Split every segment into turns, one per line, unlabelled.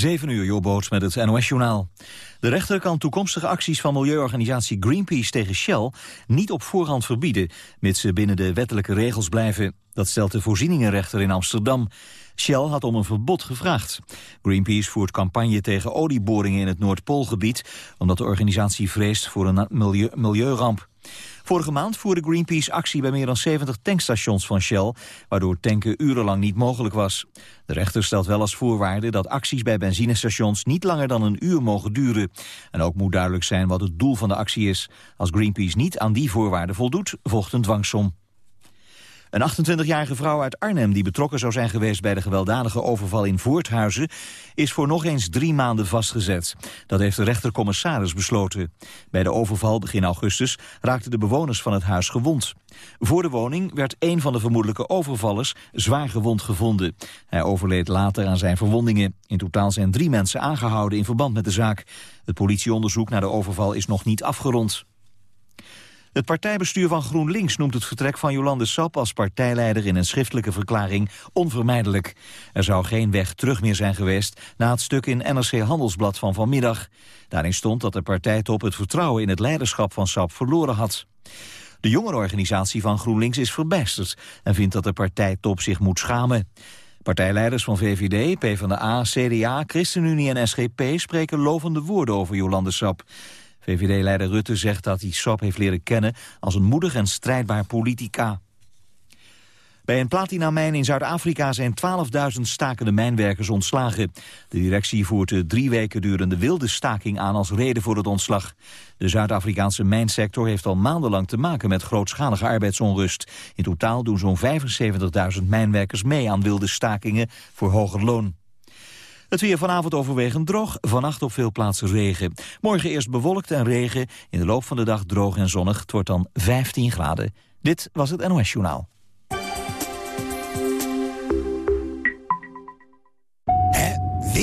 7 uur, Jobboot met het NOS-journaal. De rechter kan toekomstige acties van milieuorganisatie Greenpeace tegen Shell niet op voorhand verbieden, mits ze binnen de wettelijke regels blijven. Dat stelt de voorzieningenrechter in Amsterdam. Shell had om een verbod gevraagd. Greenpeace voert campagne tegen olieboringen in het Noordpoolgebied, omdat de organisatie vreest voor een milieu milieuramp. Vorige maand voerde Greenpeace actie bij meer dan 70 tankstations van Shell, waardoor tanken urenlang niet mogelijk was. De rechter stelt wel als voorwaarde dat acties bij benzinestations niet langer dan een uur mogen duren. En ook moet duidelijk zijn wat het doel van de actie is. Als Greenpeace niet aan die voorwaarden voldoet, volgt een dwangsom. Een 28-jarige vrouw uit Arnhem die betrokken zou zijn geweest bij de gewelddadige overval in Voorthuizen is voor nog eens drie maanden vastgezet. Dat heeft de rechtercommissaris besloten. Bij de overval begin augustus raakten de bewoners van het huis gewond. Voor de woning werd een van de vermoedelijke overvallers zwaar gewond gevonden. Hij overleed later aan zijn verwondingen. In totaal zijn drie mensen aangehouden in verband met de zaak. Het politieonderzoek naar de overval is nog niet afgerond. Het partijbestuur van GroenLinks noemt het vertrek van Jolande Sap als partijleider in een schriftelijke verklaring onvermijdelijk. Er zou geen weg terug meer zijn geweest na het stuk in NRC Handelsblad van vanmiddag. Daarin stond dat de partijtop het vertrouwen in het leiderschap van Sap verloren had. De jongerenorganisatie van GroenLinks is verbijsterd en vindt dat de partijtop zich moet schamen. Partijleiders van VVD, PvdA, CDA, ChristenUnie en SGP spreken lovende woorden over Jolande Sap. VVD-leider Rutte zegt dat hij Sap heeft leren kennen als een moedig en strijdbaar politica. Bij een platinamijn in Zuid-Afrika zijn 12.000 stakende mijnwerkers ontslagen. De directie voert de drie weken durende wilde staking aan als reden voor het ontslag. De Zuid-Afrikaanse mijnsector heeft al maandenlang te maken met grootschalige arbeidsonrust. In totaal doen zo'n 75.000 mijnwerkers mee aan wilde stakingen voor hoger loon. Het weer vanavond overwegend droog, vannacht op veel plaatsen regen. Morgen eerst bewolkt en regen, in de loop van de dag droog en zonnig. Het wordt dan 15 graden. Dit was het NOS Journaal.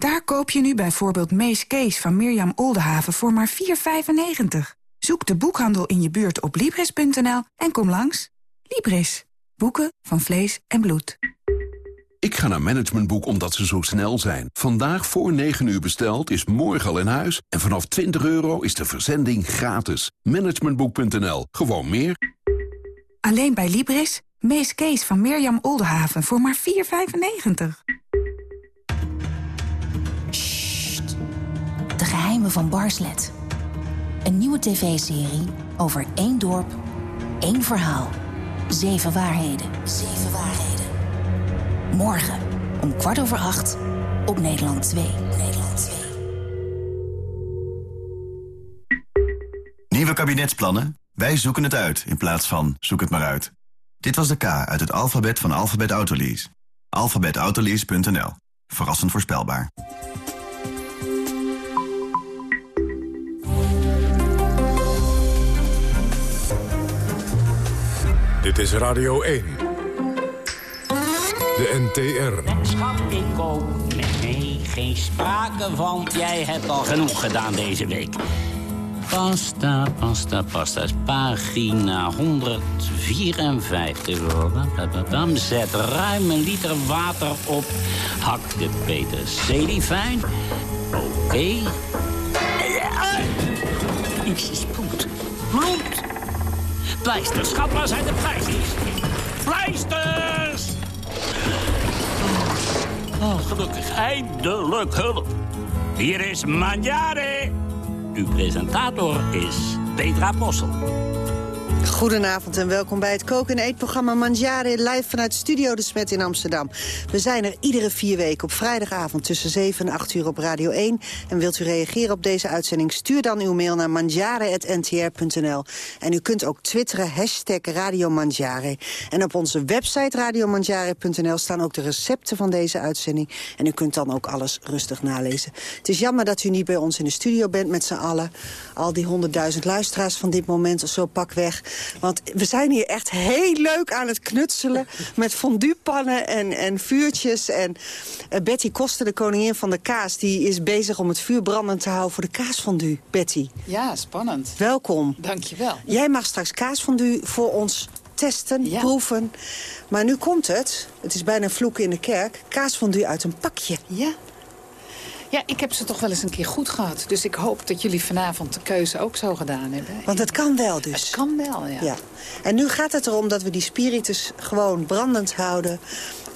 Daar koop je nu bijvoorbeeld Mees Kees van Mirjam Oldenhaven voor maar 4,95. Zoek de boekhandel in je buurt op Libris.nl en kom langs. Libris. Boeken van vlees en bloed.
Ik ga naar Managementboek omdat ze zo snel zijn. Vandaag voor 9 uur besteld is morgen al in huis. En vanaf 20 euro is de verzending gratis. Managementboek.nl. Gewoon meer.
Alleen bij Libris. Mees Kees van Mirjam Oldenhaven voor maar 4,95.
De geheimen van Barslet. Een nieuwe tv-serie over één dorp, één verhaal. Zeven waarheden. Zeven waarheden. Morgen om kwart over acht op Nederland 2. Nederland 2.
Nieuwe kabinetsplannen? Wij zoeken het uit in plaats van zoek het maar uit. Dit was de K uit het alfabet van Alphabet Autolease. Alphabetautolease.nl. Verrassend voorspelbaar.
Dit is Radio 1. De NTR.
Schat, ik koop. Nee, geen sprake van. Jij hebt al genoeg gedaan deze week. Pasta, pasta, pasta. Pagina 154. Dan zet ruim een liter water op. Hak de peterselie fijn. Oké. Okay. Jezus, bloed. Bloed. Pleisters, schat, waar zijn de pleisters? Pleisters! Oh, gelukkig, eindelijk hulp. Hier is Manjare. Uw presentator is Petra Possel.
Goedenavond en welkom bij het koken- en eetprogramma Mangiare... live vanuit Studio De Smet in Amsterdam. We zijn er iedere vier weken op vrijdagavond tussen 7 en 8 uur op Radio 1. En wilt u reageren op deze uitzending? Stuur dan uw mail naar mangiare.ntr.nl. En u kunt ook twitteren, hashtag Radio Mangiare. En op onze website radiomangiare.nl staan ook de recepten van deze uitzending. En u kunt dan ook alles rustig nalezen. Het is jammer dat u niet bij ons in de studio bent met z'n allen. Al die honderdduizend luisteraars van dit moment zo pak weg. Want we zijn hier echt heel leuk aan het knutselen... met fonduepannen en, en vuurtjes. En uh, Betty Koster, de koningin van de kaas... die is bezig om het vuur brandend te houden voor de kaasfondue. Betty.
Ja, spannend.
Welkom.
Dankjewel.
Jij mag straks kaasfondue voor ons testen, ja. proeven. Maar nu komt het, het is bijna vloeken in de kerk... kaasfondue uit een pakje.
Ja, ja, ik heb ze toch wel eens een keer goed gehad. Dus ik hoop dat jullie vanavond de keuze ook zo gedaan hebben.
Want het kan wel dus.
Het kan wel, ja.
ja. En nu gaat het erom dat we die spiritus gewoon brandend houden.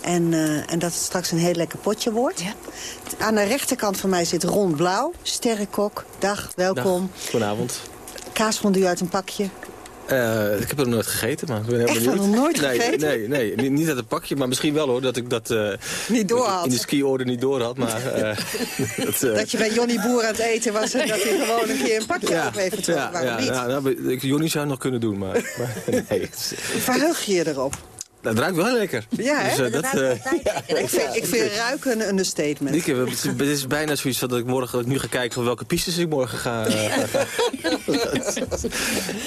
En, uh, en dat het straks een heel lekker potje wordt.
Ja.
Aan de rechterkant van mij zit Ron Blauw, sterrenkok. Dag, welkom.
Dag, goedenavond.
Kaasfondue uit een pakje.
Uh, ik heb er nog nooit gegeten, maar ik ben heel
Echt nog nooit
nee,
gegeten?
Nee, nee, niet, niet uit het pakje, maar misschien wel hoor, dat ik dat uh,
niet door had.
in de ski-orde niet door had. Maar, uh,
dat, dat, je bij Jonny Boer aan het eten was en dat hij gewoon een keer een pakje
ja,
op heeft.
Ja, ja,
niet?
ja, nou, ik, Jonny zou het nog kunnen doen, maar, maar nee.
Verheug je je erop?
Dat ruikt wel lekker.
Ja, hè?
Dus, uh, dat,
uh, ik, vind, ik vind ruiken een understatement.
Ik, het is bijna zoiets dat ik morgen dat ik nu ga kijken van welke pistes ik morgen ga. Uh,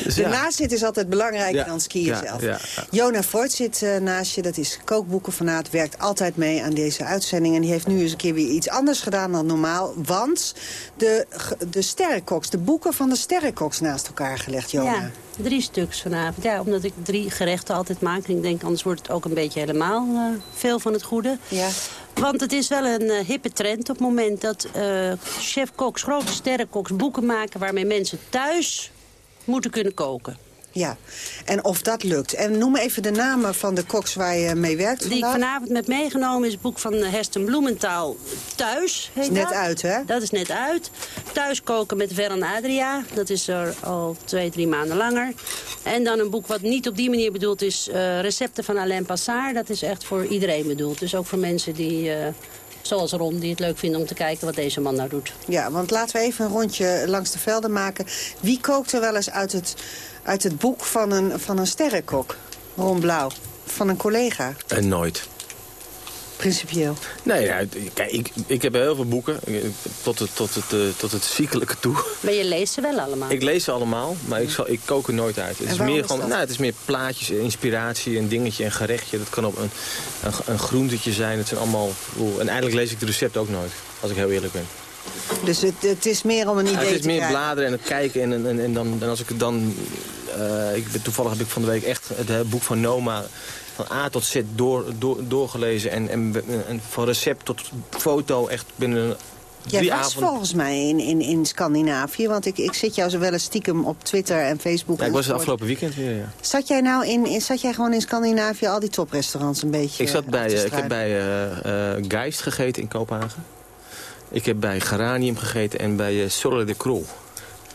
dus, de ja. nazit is altijd belangrijker ja, dan skiën
ja,
zelf.
Ja,
Jona Voort zit uh, naast je, dat is kookboekenfanaat, werkt altijd mee aan deze uitzending. En die heeft nu eens een keer weer iets anders gedaan dan normaal. Want de, de sterrenkoks, de boeken van de sterrenkoks naast elkaar gelegd, Jona.
Drie stuks vanavond. Ja, omdat ik drie gerechten altijd maak. En ik denk, anders wordt het ook een beetje helemaal uh, veel van het goede.
Ja.
Want het is wel een uh, hippe trend op het moment dat uh, chefkoks, grote sterrenkoks, boeken maken... waarmee mensen thuis moeten kunnen koken.
Ja, en of dat lukt. En noem even de namen van de koks waar je mee werkt
Die
vandaag.
ik vanavond met meegenomen is het boek van Hersten Bloementaal Thuis. Heet
is net
dat.
uit, hè?
Dat is net uit. Thuis koken met Ver en Adria. Dat is er al twee, drie maanden langer. En dan een boek wat niet op die manier bedoeld is. Uh, recepten van Alain Passard. Dat is echt voor iedereen bedoeld. Dus ook voor mensen die... Uh, Zoals Ron, die het leuk vinden om te kijken wat deze man nou doet.
Ja, want laten we even een rondje langs de velden maken. Wie kookt er wel eens uit het, uit het boek van een, van een sterrenkok? Ron Blauw. Van een collega?
En nooit.
Principieel?
Nee, kijk, ik, ik heb heel veel boeken. Tot het, tot, het, uh, tot het ziekelijke toe.
Maar je leest ze wel allemaal?
Ik lees ze allemaal, maar ik, zal, ik kook er nooit uit. Het is meer
is
gewoon, nou, het is meer plaatjes, inspiratie, een dingetje, een gerechtje. Dat kan op een, een, een groentetje zijn. Het zijn allemaal... En eigenlijk lees ik de recept ook nooit, als ik heel eerlijk ben.
Dus het, het is meer om een idee te
ja, Het is meer bladeren en het kijken. En, en, en, dan, en als ik het dan... Uh, ik, toevallig heb ik van de week echt het, het boek van Noma van A tot Z door, door, doorgelezen. En, en, en van recept tot foto echt binnen
Jij was
avonden.
volgens mij in, in, in Scandinavië, want ik, ik zit jou zo wel eens stiekem op Twitter en Facebook.
Ja, ik was het afgelopen weekend weer, ja.
Zat jij nou in, in, zat jij gewoon in Scandinavië al die toprestaurants een beetje
Ik, zat bij,
te
uh, ik heb bij uh, uh, Geist gegeten in Kopenhagen. Ik heb bij Geranium gegeten en bij uh, Sorle de Krol.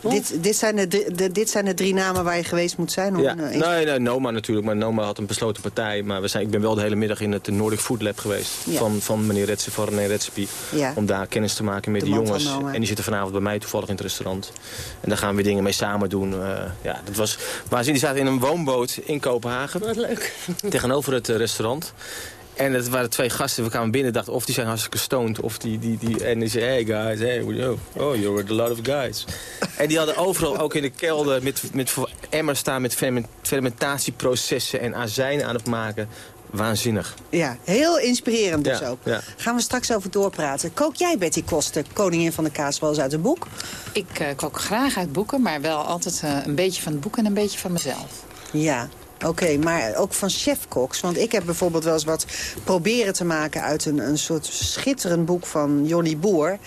Dit, dit, zijn de, drie- de, dit zijn de drie namen waar je geweest moet zijn? Om
Ja,
een, uh,
nee, nee, Noma natuurlijk. Maar Noma had een besloten partij. Maar we zijn, ik ben wel de hele middag in het Nordic Food Lab geweest.
Ja.
Van, van meneer Retsen, van René Retsepie.
Ja.
Om daar kennis te maken met
De
de,
man van
jongens. En die zitten vanavond bij mij toevallig in het restaurant. En daar gaan we dingen mee samen doen. Uh, ja, dat was waanzinnig. Die zaten in een woonboot in Kopenhagen.
Wat leuk.
tegenover het uh, restaurant. En het waren twee gasten. We kwamen binnen dachten of die zijn hartstikke stoned. Of die, die, die, en die zei, hey guys, hey, oh, oh, you're a lot of guys. en die hadden overal ook in de kelder met, met emmers staan met ferment- fermentatieprocessen en azijn aan het maken. Waanzinnig.
Ja, heel inspirerend dus
Ja,
ook.
ja.
Gaan we straks over doorpraten. Kook jij, Betty Koster, koningin van de kaas, wel eens uit een boek?
Ik uh, kook graag uit boeken, maar wel altijd uh, een beetje van het boek en een beetje van mezelf.
Ja, oké, maar ook van chefkoks. Want ik heb bijvoorbeeld wel eens wat proberen te maken... uit een, een soort schitterend boek van Johnny Boer.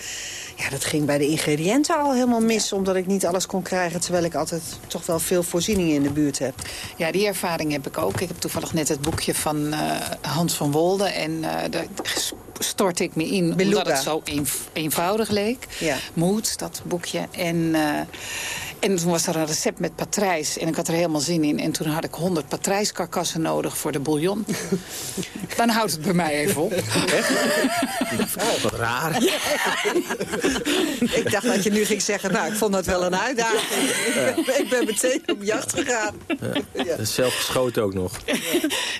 Ja, dat ging bij de ingrediënten al helemaal mis... omdat ik niet alles kon krijgen... terwijl ik altijd toch wel veel voorzieningen in de buurt heb.
Ja, die ervaring heb ik ook. Ik heb toevallig net het boekje van uh, Hans van Wolde. En uh, daar stort ik me in,
Beluga.
omdat het zo een, eenvoudig leek.
Ja.
Moet, dat boekje. En uh, En toen was er een recept met patrijs en ik had er helemaal zin in. En toen had ik 100 patrijskarkassen nodig voor de bouillon. Dan houdt het bij mij even op.
Oh, wat raar.
ik dacht dat je nu ging zeggen, nou, ik vond dat wel een uitdaging. ik ben meteen op jacht gegaan.
Ja. Zelf geschoten ook nog.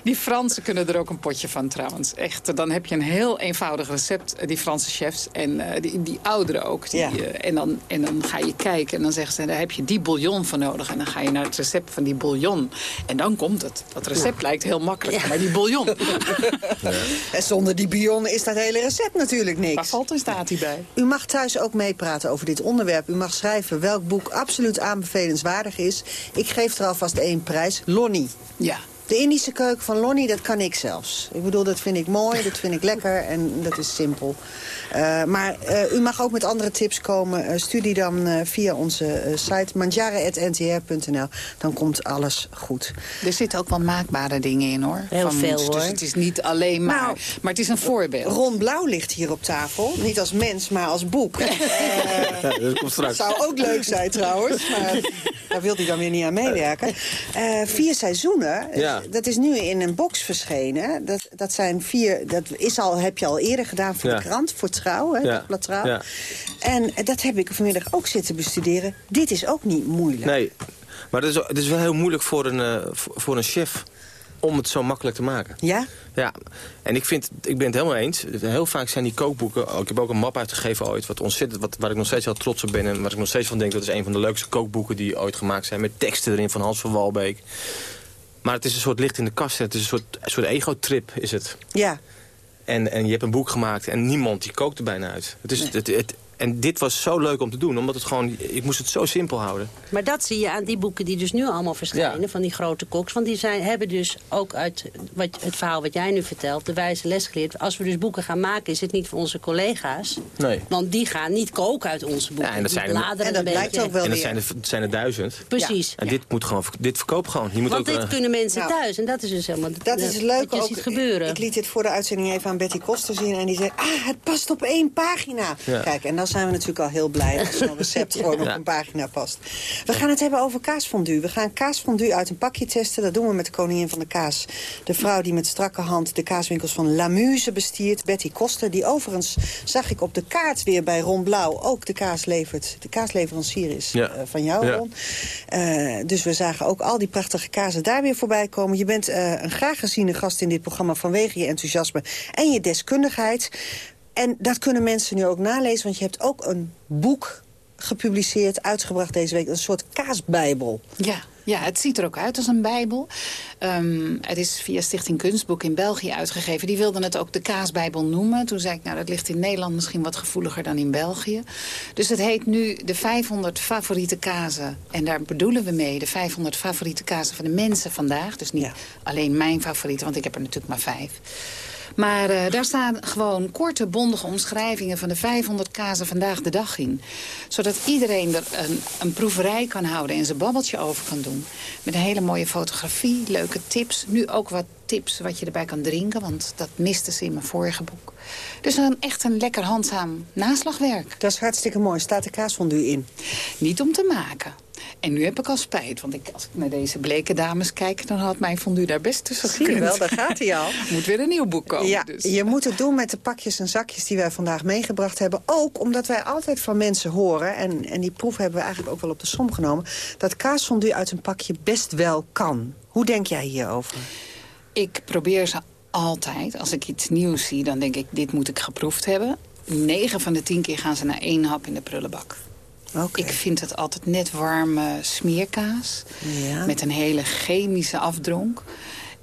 Die Fransen kunnen er ook een potje van trouwens. Echt, dan heb je een heel eenvoudig recept, eh, die Franse chefs. En uh, die, die ouderen ook. Die,
Ja.
uh, en, dan, en dan ga je kijken en dan zeggen ze, daar heb je die bouillon voor nodig. En dan ga je naar het recept van die bouillon. En dan komt het. Dat recept lijkt heel makkelijk, maar die bouillon.
En zonder die bion is dat hele recept natuurlijk niks.
Waar valt en staat hij bij?
U mag thuis ook meepraten over dit onderwerp. U mag schrijven welk boek absoluut aanbevelenswaardig is. Ik geef er alvast één prijs. Lonnie.
Ja.
De Indische keuken van Lonnie, dat kan ik zelfs. Ik bedoel, dat vind ik mooi, dat vind ik lekker en dat is simpel. Uh, maar uh, u mag ook met andere tips komen. Uh, stuur die dan uh, via onze uh, site manjare.ntr.nl. Dan komt alles goed.
Er zitten ook wel maakbare dingen in, hoor.
Heel
van
veel, hoor.
Dus het is niet alleen maar...
Nou,
maar het is een voorbeeld.
Ron Blauw ligt hier op tafel. Niet als mens, maar als boek. Uh,
Ja, dat komt straks.
zou ook leuk zijn trouwens. Maar daar wil hij dan weer niet aan meewerken. Uh, vier seizoenen.
Ja.
Dat is nu in een box verschenen. Dat, dat zijn vier. Dat is al, heb je al eerder gedaan voor
Ja.
de krant, voor Trouw. Hè,
Ja.
Trouw.
Ja.
En dat heb ik vanmiddag ook zitten bestuderen. Dit is ook niet moeilijk.
Nee, maar het is, het is wel heel moeilijk voor een, eh, voor voor een chef om het zo makkelijk te maken.
Ja?
Ja, en ik, vind, ik ben het helemaal eens. Heel vaak zijn die kookboeken... oh, ik heb ook een map uitgegeven ooit... Wat ontzettend, wat, waar ik nog steeds heel trots op ben... en waar ik nog steeds van denk... dat is een van de leukste kookboeken die ooit gemaakt zijn... met teksten erin van Hans van Walbeek. Maar het is een soort licht in de kast. Het is een soort, een soort ego-trip, is het.
Ja.
En, en je hebt een boek gemaakt en niemand die kookt er bijna uit. Het is, het, het, en dit was zo leuk om te doen, omdat het gewoon... Ik moest het zo simpel houden.
Maar dat zie je aan die boeken die dus nu allemaal verschijnen...
Ja.
van die grote koks. Want die zijn, hebben dus ook uit wat, het verhaal wat jij nu vertelt... de wijze les geleerd. Als we dus boeken gaan maken, is het niet voor onze collega's.
Nee.
Want die gaan niet koken uit onze boeken.
Ja, en dat zijn er-
bladeren
En dat
een
blijkt
beetje.
ook wel
en dat
weer.
zijn er, het zijn er duizend.
Precies.
En dit, moet gewoon, dit verkoopt gewoon. Je moet
Want
ook,
dit
eh,
kunnen mensen
Nou,
thuis. En dat is dus helemaal
Dat is leuk ook.
ziet gebeuren.
Ik liet dit voor de uitzending even aan Betty Koster zien. En die zei, ah, het past op één pagina.
Ja.
Kijk, en dan zijn we natuurlijk al heel blij als zo'n recept gewoon op een pagina past. We gaan het hebben over kaasfondue. We gaan kaasfondue uit een pakje testen. Dat doen we met de koningin van de kaas. De vrouw die met strakke hand de kaaswinkels van Lamuse bestiert. Betty Koster, die overigens, zag ik op de kaart weer bij Ron Blauw... ook de kaas levert. De kaasleverancier is
Ja.
eh, van jou,
Ja.
Ron. Eh, dus we zagen ook al die prachtige kazen daar weer voorbij komen. Je bent eh, een graag geziene gast in dit programma vanwege je enthousiasme en je deskundigheid. En dat kunnen mensen nu ook nalezen, want je hebt ook een boek gepubliceerd, uitgebracht deze week. Een soort kaasbijbel.
Ja, ja, het ziet er ook uit als een bijbel. Ehm, het is via Stichting Kunstboek in België uitgegeven. Die wilden het ook de kaasbijbel noemen. Toen zei ik, nou, dat ligt in Nederland misschien wat gevoeliger dan in België. Dus het heet nu de 500 favoriete kazen. En daar bedoelen we mee de 500 favoriete kazen van de mensen vandaag. Dus niet
Ja.
alleen mijn favoriete, want ik heb er natuurlijk maar vijf. Maar eh, daar staan gewoon korte, bondige omschrijvingen... van de 500 kazen vandaag de dag in. Zodat iedereen er een, een proeverij kan houden... en zijn babbeltje over kan doen. Met een hele mooie fotografie, leuke tips. Nu ook wat tips wat je erbij kan drinken... want dat miste ze in mijn vorige boek. Dus een, echt een lekker handzaam naslagwerk.
Dat is hartstikke mooi. Staat de kaasfondue in?
Niet om te maken. En nu heb ik al spijt, want ik, als ik naar deze bleke dames kijk... dan had mijn fondue daar best tussen
Zie je
gekund.
wel, daar gaat hij al.
Moet weer een nieuw boek komen.
Ja,
dus.
je moet het doen met de pakjes en zakjes die wij vandaag meegebracht hebben. Ook omdat wij altijd van mensen horen, en, en die proef hebben we eigenlijk ook wel op de som genomen... dat kaasfondue uit een pakje best wel kan. Hoe denk jij hierover?
Ik probeer ze altijd. Als ik iets nieuws zie, dan denk ik, dit moet ik geproefd hebben. 9 van de 10 keer gaan ze naar één hap in de prullenbak. Ik vind het altijd net warme smeerkaas.
Ja.
Met een hele chemische afdronk.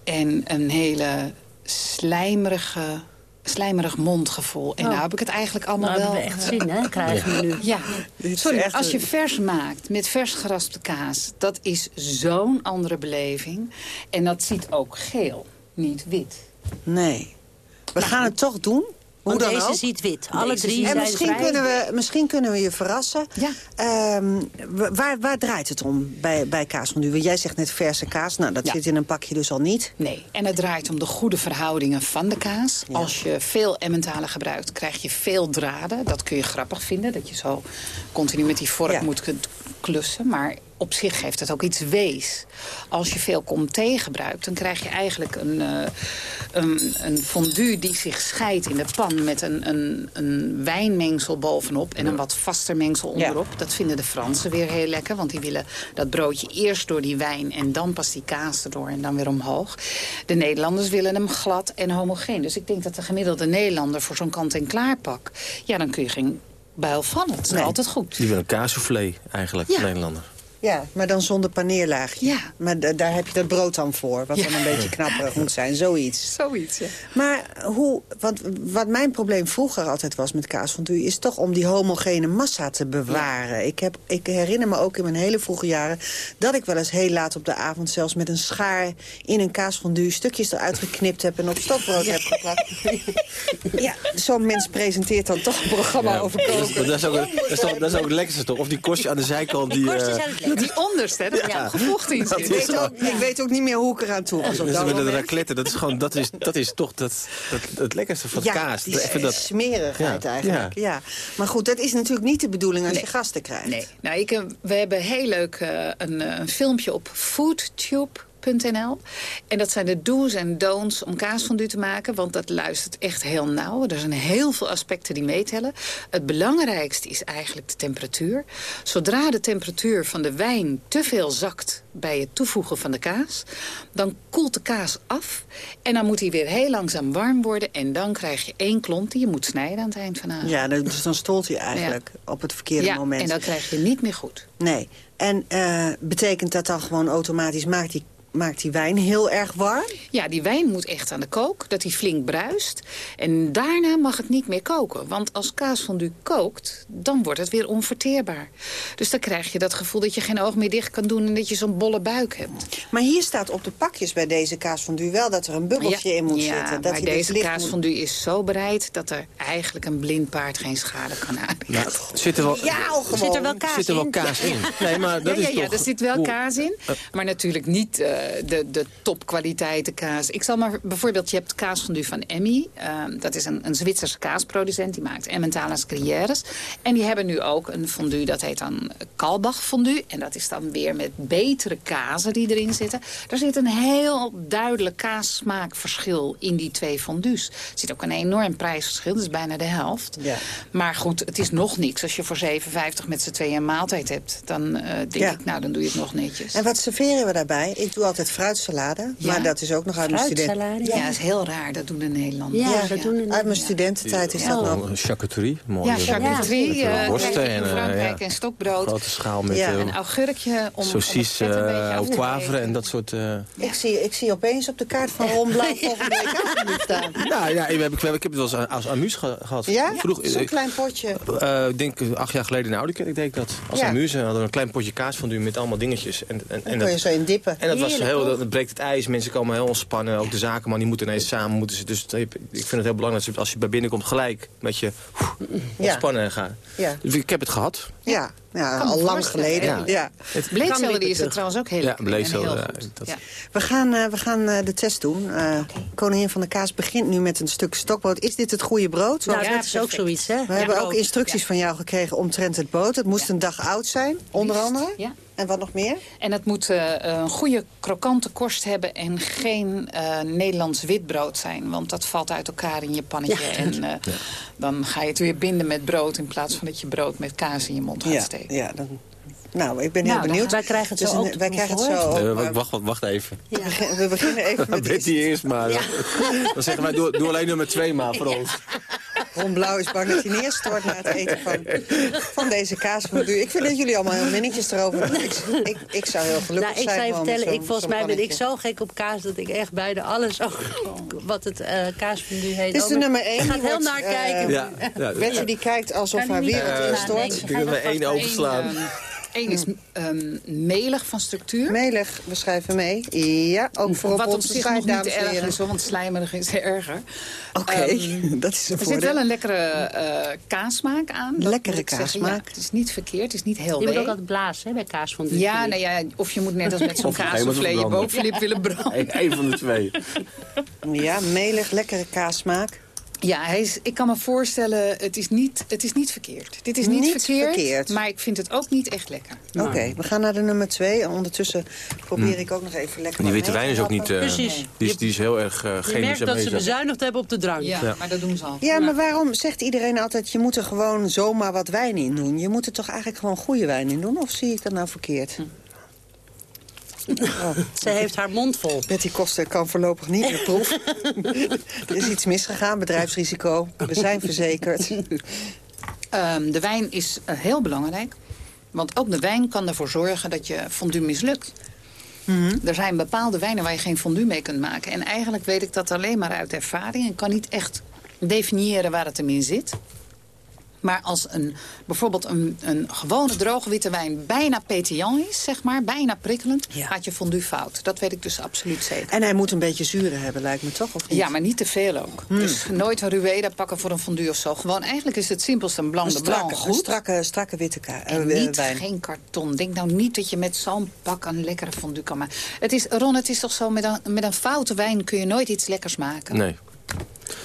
En een hele slijmerige, slijmerig mondgevoel. En
Oh.
nou heb ik het eigenlijk allemaal
Nou,
wel...
we echt zin, hè, krijgen we nu.
Ja, sorry,
echt
als je vers maakt met vers geraspte kaas... dat is zo'n andere beleving. En dat ziet ook geel, niet wit.
Nee. We gaan het toch doen. Dan
deze
ook?
ziet wit. Alle
Deze
drie zijn
En misschien
vrij.
kunnen, we, misschien kunnen we je verrassen.
Ja.
Ehm, wa- waar, waar draait het om bij, bij jij zegt net verse kaas. Nou, dat
Ja.
zit in een pakje dus al niet.
Nee, en het draait om de goede verhoudingen van de kaas. Als je veel Emmentaler gebruikt, krijg je veel draden. Dat kun je grappig vinden, dat je zo continu met die vork moet klussen. Maar op zich geeft het ook iets wees. Als je veel comté gebruikt, dan krijg je eigenlijk een, eh, een, een fondue die zich scheidt in de pan... met een, een, een wijnmengsel bovenop en een wat vaster mengsel onderop. Dat vinden de Fransen weer heel lekker, want die willen dat broodje eerst door die wijn... en dan pas die kaas erdoor en dan weer omhoog. De Nederlanders willen hem glad en homogeen. Dus ik denk dat de gemiddelde Nederlander voor zo'n kant-en-klaar pak... ja, dan kun je geen buil vallen. Het is
Nee.
altijd goed.
Die wil een kaassoufflé eigenlijk,
Ja.
de Nederlander.
Ja, maar dan zonder paneerlaagje.
Ja.
Maar da- daar heb je dat brood dan voor, wat
Ja.
dan een beetje knapperig moet zijn. Zoiets.
Zoiets, ja.
Maar hoe, want wat mijn probleem vroeger altijd was met kaasfondue... is toch om die homogene massa te bewaren. Ik, heb, ik herinner me ook in mijn hele vroege jaren... dat ik wel eens heel laat op de avond zelfs met een schaar... in een kaasfondue stukjes eruit geknipt heb... en op stokbrood heb geplakt. ja, zo'n mens presenteert dan toch een programma over koken.
dat, is ook, dat, is toch, dat is ook het lekkerste toch? Of die kostje aan de zijkant. Die,
Korstjes
Die onderste, hè, dat
Ja.
gevocht in
Dat
zit.
Ik
is
weet, ook, ik weet ook niet meer hoe ik eraan toe was op
dus
dat
raclette, dat is gewoon, dat is, dat is toch dat, dat, het lekkerste van
ja,
kaas.
die
Even dat,
smerigheid
Ja,
eigenlijk. Ja. Maar goed, dat is natuurlijk niet de bedoeling als
Nee.
je gasten krijgt.
Nee, nou, ik, eh, we hebben heel leuk eh, een, eh, een filmpje op En dat zijn de do's en don'ts om kaasfondue te maken. Want dat luistert echt heel nauw. Er zijn heel veel aspecten die meetellen. Het belangrijkste is eigenlijk de temperatuur. Zodra de temperatuur van de wijn te veel zakt bij het toevoegen van de kaas... dan koelt de kaas af. En dan moet hij weer heel langzaam warm worden. En dan krijg je één klont die je moet snijden aan het eind van de avond.
Ja, dus dan stolt hij eigenlijk op het verkeerde
ja,
moment.
en dan krijg je niet meer goed.
Nee. En eh, betekent dat dan gewoon automatisch... maakt die, maakt die wijn heel erg warm?
Ja, die wijn moet echt aan de kook, dat die flink bruist. En daarna mag het niet meer koken. Want als kaasfondue kookt, dan wordt het weer onverteerbaar. Dus dan krijg je dat gevoel dat je geen oog meer dicht kan doen... en dat je zo'n bolle buik hebt.
Maar hier staat op de pakjes bij deze kaasfondue wel... dat er een bubbeltje in moet
ja,
zitten. Dat
maar
hij dus
deze
licht moet-
kaasfondue is zo bereid... dat er eigenlijk een blind paard geen schade kan aanrichten.
nou, zit er wel,
Ja.
Zit er wel kaas
zit er wel
in?
kaas in? Nee, maar dat
ja, ja,
is
ja,
toch...
er zit wel kaas in. Maar natuurlijk niet eh, de, de topkwaliteiten kaas. Ik zal maar bijvoorbeeld, je hebt kaasfondue van Emmy. Ehm, dat is een, een Zwitserse kaasproducent. Die maakt Emmentaler Gruyères. En die hebben nu ook een fondue, dat heet dan Kalbach fondue. En dat is dan weer met betere kazen die erin zitten. Er zit een heel duidelijk kaassmaakverschil in die twee fondues. Er zit ook een enorm prijsverschil, dat is bijna de helft.
Ja.
Maar goed, het is nog niks. Als je voor 7,50 met z'n tweeën een maaltijd hebt... dan eh, denk
Ja.
ik, nou, dan doe je het nog netjes.
En wat serveren we daarbij? Ik doe altijd fruitsalade.
Ja.
Maar dat is ook nog uit mijn student.
Fruitsalade,
Ja,
ja.
dat is heel raar. Dat doen de Nederlanders.
Ja,
Ja,
dat doen de
Uit mijn studententijd is dat nog.
Een charcuterie, mooi.
Ja, charcuterie.
Ja.
eh,
Worsten
je in
en, eh,
Frankrijk
ja.
en stokbrood.
Grote schaal met
Ja.
eh,
Een augurkje om,
saucis,
om af
au poivre en dat soort... eh,
Ik, zie, ik zie opeens op de kaart van Ron Blauw volgende week staan.
Nou ja, ik heb, ik heb het wel eens als, als amuse ge- gehad.
Ja?
Vroeg,
Zo'n klein potje.
eh, ik denk acht jaar geleden in Oudekerk deed ik dat. Als amuse hadden we een klein potje kaas van met allemaal dingetjes. En, en,
Dan
en
kun je
dat,
zo in dippen.
en dat was Heel,
toch?
dat breekt het ijs. Mensen komen heel ontspannen. Ook de zakenman, die moeten ineens samen. Moeten ze, dus het- ik vind het heel belangrijk dat als je bij binnenkomt gelijk met je ontspannen gaan.
Ja.
Dus ik heb het gehad.
Ja, ja al lang geleden.
Ja.
Ja.
Het,
Bleekselderie is er trouwens ook heel
Ja, ja,
Ja.
We gaan, eh, we gaan eh, de test doen. Eh, Koningin van de Kaas begint nu met een stuk stokbrood. Is dit het goede brood?
Nou,
Want
dat is ook zoiets, hè?
we hebben ook instructies van jou gekregen omtrent het brood. Het moest een dag oud zijn, onder
Liefst,
andere.
Ja.
En wat nog meer?
En het moet eh, een goede krokante korst hebben en geen eh, Nederlands witbrood zijn. Want dat valt uit elkaar in je pannetje. En eh, dan ga je het weer binden met brood in plaats van dat je brood met kaas in je mond gaat
Ja,
steken.
ja dan, nou, ik ben
Nou,
heel
dan
benieuwd.
Wij krijgen het
Dus
zo
een- wij krijgen het zo.
Eh,
maar
wacht, wacht, even.
we beginnen- we beginnen even met
Betty
de
eerst maar. Dan zeggen wij, doe, doe alleen nummer twee maar voor ons.
Ron Blauw is bang dat hij neerstort na het eten van, van deze kaasfondue. Ik vind dat jullie allemaal heel minnetjes erover doen. Ik, ik, ik zou heel gelukkig
Nou, ik
zijn.
zou je vertellen, ik,
zo'n-
volgens mij ben ik zo gek op kaas... dat ik echt bijna alles, ook, wat het eh kaasfondue heet...
Dit is de nummer één.
Ik ga heel naar
eh,
kijken.
Ja, ja,
Betje die kijkt alsof haar wereld instort.
nadenken?
Ik
Ga je
één overslaan.
Eén is ehm, melig van structuur.
Melig, we schrijven mee. Ja, ook voor op
Wat op
onze
zich
site,
nog niet
dames en
erg
heren.
is, want slijmerig is erger.
Oké,
Ehm,
dat is een
Er zit wel een lekkere eh kaasmaak aan.
Lekkere kaasmaak.
Ja, het is niet verkeerd, het is niet heel
Je moet ook altijd blazen hè, bij kaas van
Ja, nou ja, of je moet net als met zo'n kaassoufflé je bovenlip willen branden.
Eén van de twee.
Ja, melig, lekkere kaasmaak.
Ja, hij is, ik kan me voorstellen, het is niet, het is niet verkeerd. Dit is niet,
Niet
verkeerd,
verkeerd.
maar ik vind het ook niet echt lekker.
Oké, we gaan naar de nummer twee. En ondertussen probeer ik ook nog even lekker...
En die witte wijn is ook niet... eh,
Precies.
Die is, die is heel erg uh,
Je
chemisch
merkt dat ze bezuinigd hebben op de drank.
Ja,
Ja.
maar dat doen ze al.
Ja, maar waarom zegt iedereen altijd... je moet er gewoon zomaar wat wijn in doen? Je moet er toch eigenlijk gewoon goede wijn in doen? Of zie ik dat nou verkeerd? Oh,
Ze heeft haar mond vol.
Betty Koster kan voorlopig niet meer proef. er is iets misgegaan, bedrijfsrisico. We zijn verzekerd.
Ehm, de wijn is eh, heel belangrijk. Want ook de wijn kan ervoor zorgen dat je fondue mislukt.
Mhm.
Er zijn bepaalde wijnen waar je geen fondue mee kunt maken. En eigenlijk weet ik dat alleen maar uit ervaring. Ik kan niet echt definiëren waar het hem in zit. Maar als een, bijvoorbeeld een, een gewone droge witte wijn bijna pétillant is, zeg maar, bijna prikkelend, gaat je fondue fout. Dat weet ik dus absoluut zeker.
En hij moet een beetje zuren hebben, lijkt me toch? Of niet?
Ja, maar niet te veel ook.
Hmm.
Dus nooit een Rueda pakken voor een fondue of zo. Gewoon, eigenlijk is het simpelste een blanc
Een
de blanc
een
goed.
strakke, strakke witte ka- eh,
En niet,
wijn.
geen karton. Denk nou niet dat je met zo'n pak een lekkere fondue kan maken. Het is, Ron, het is toch zo, met een, met een foute wijn kun je nooit iets lekkers maken.
Nee.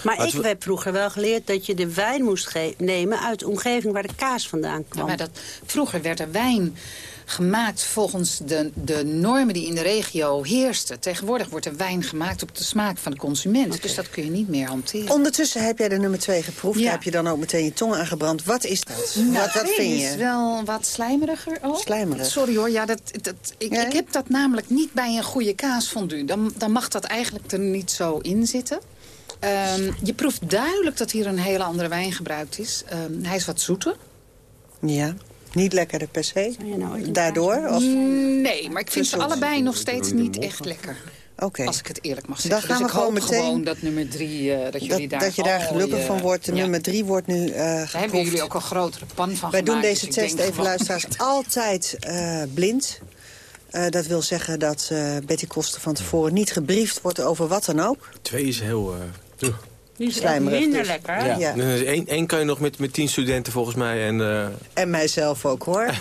Maar ik
we-
heb vroeger wel geleerd dat je de wijn moest nemen... uit de omgeving waar de kaas vandaan kwam.
Ja, maar dat, vroeger werd er wijn gemaakt volgens de, de normen die in de regio heersten. Tegenwoordig wordt er wijn gemaakt op de smaak van de consument. Dus dat kun je niet meer hanteren.
Ondertussen heb jij de nummer twee geproefd.
Ja.
Daar heb je dan ook meteen je tong aangebrand. Wat is dat?
Nou,
wat vind je?
is wel wat slijmeriger ook.
Slijmerig.
Sorry hoor, ja, dat, dat, ik,
Ja?
ik heb dat namelijk niet bij een goede kaasfondue. Dan, dan mag dat eigenlijk er niet zo in zitten. Ehm, je proeft duidelijk dat hier een hele andere wijn gebruikt is. Ehm, hij is wat zoeter.
Ja, niet lekkerder per se.
nou
Daardoor? Of...
Nee, maar ik vind ze allebei nog steeds niet echt lekker.
Oké.
Als ik het eerlijk mag
Dan
zeggen.
gaan
dus
we
ik
gewoon
hoop
meteen-
gewoon dat nummer drie, eh, dat jullie
Dat,
daar
dat je daar gelukkig
je-
van wordt. De
ja.
nummer drie wordt nu eh
Daar hebben jullie ook een grotere pan van
Wij doen deze
dus
test even, luisteraars, altijd eh, blind. Eh, dat wil zeggen dat eh, Betty Koster van tevoren niet gebriefd wordt over wat dan ook.
Twee is heel...
Die is echt
Slijmerig
minder
dus.
lekker. hè?
ja.
Ja.
Één, één kan je nog met, met tien studenten volgens mij. En, eh,
En mijzelf ook hoor.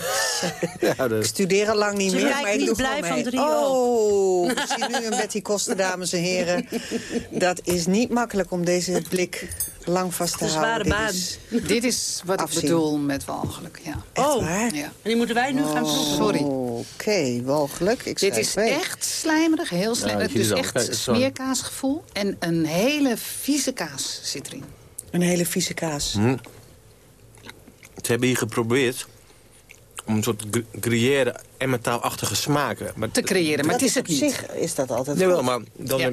ja,
Ik studeer al lang niet
Ze
meer, maar ik
niet
doe
blij van
mee.
drie
Oh, we zien nu een Betty Koster, dames en heren. Dat is niet makkelijk om deze blik lang vast te
Een
houden.
zware
Dit
baan.
is-
Dit is wat
Afzien.
ik bedoel met walgelijk, ja.
Echt
Oh.
waar?
ja.
En die moeten wij nu gaan proeven.
Sorry.
Oké, walgelijk. Ik
Dit is
mee.
echt slijmerig, heel slijmerig.
je
dus
het al-
echt smeerkaasgevoel. En een hele vieze kaas zit erin.
Een hele vieze kaas.
Hm. Ze hebben hier geprobeerd om een soort gr- gruyère emmentaal-achtige smaken. Maar
Te creëren, maar
Dat
het is het
op
niet.
zich is dat altijd
Jawel,
goed.
maar dan,
Ja.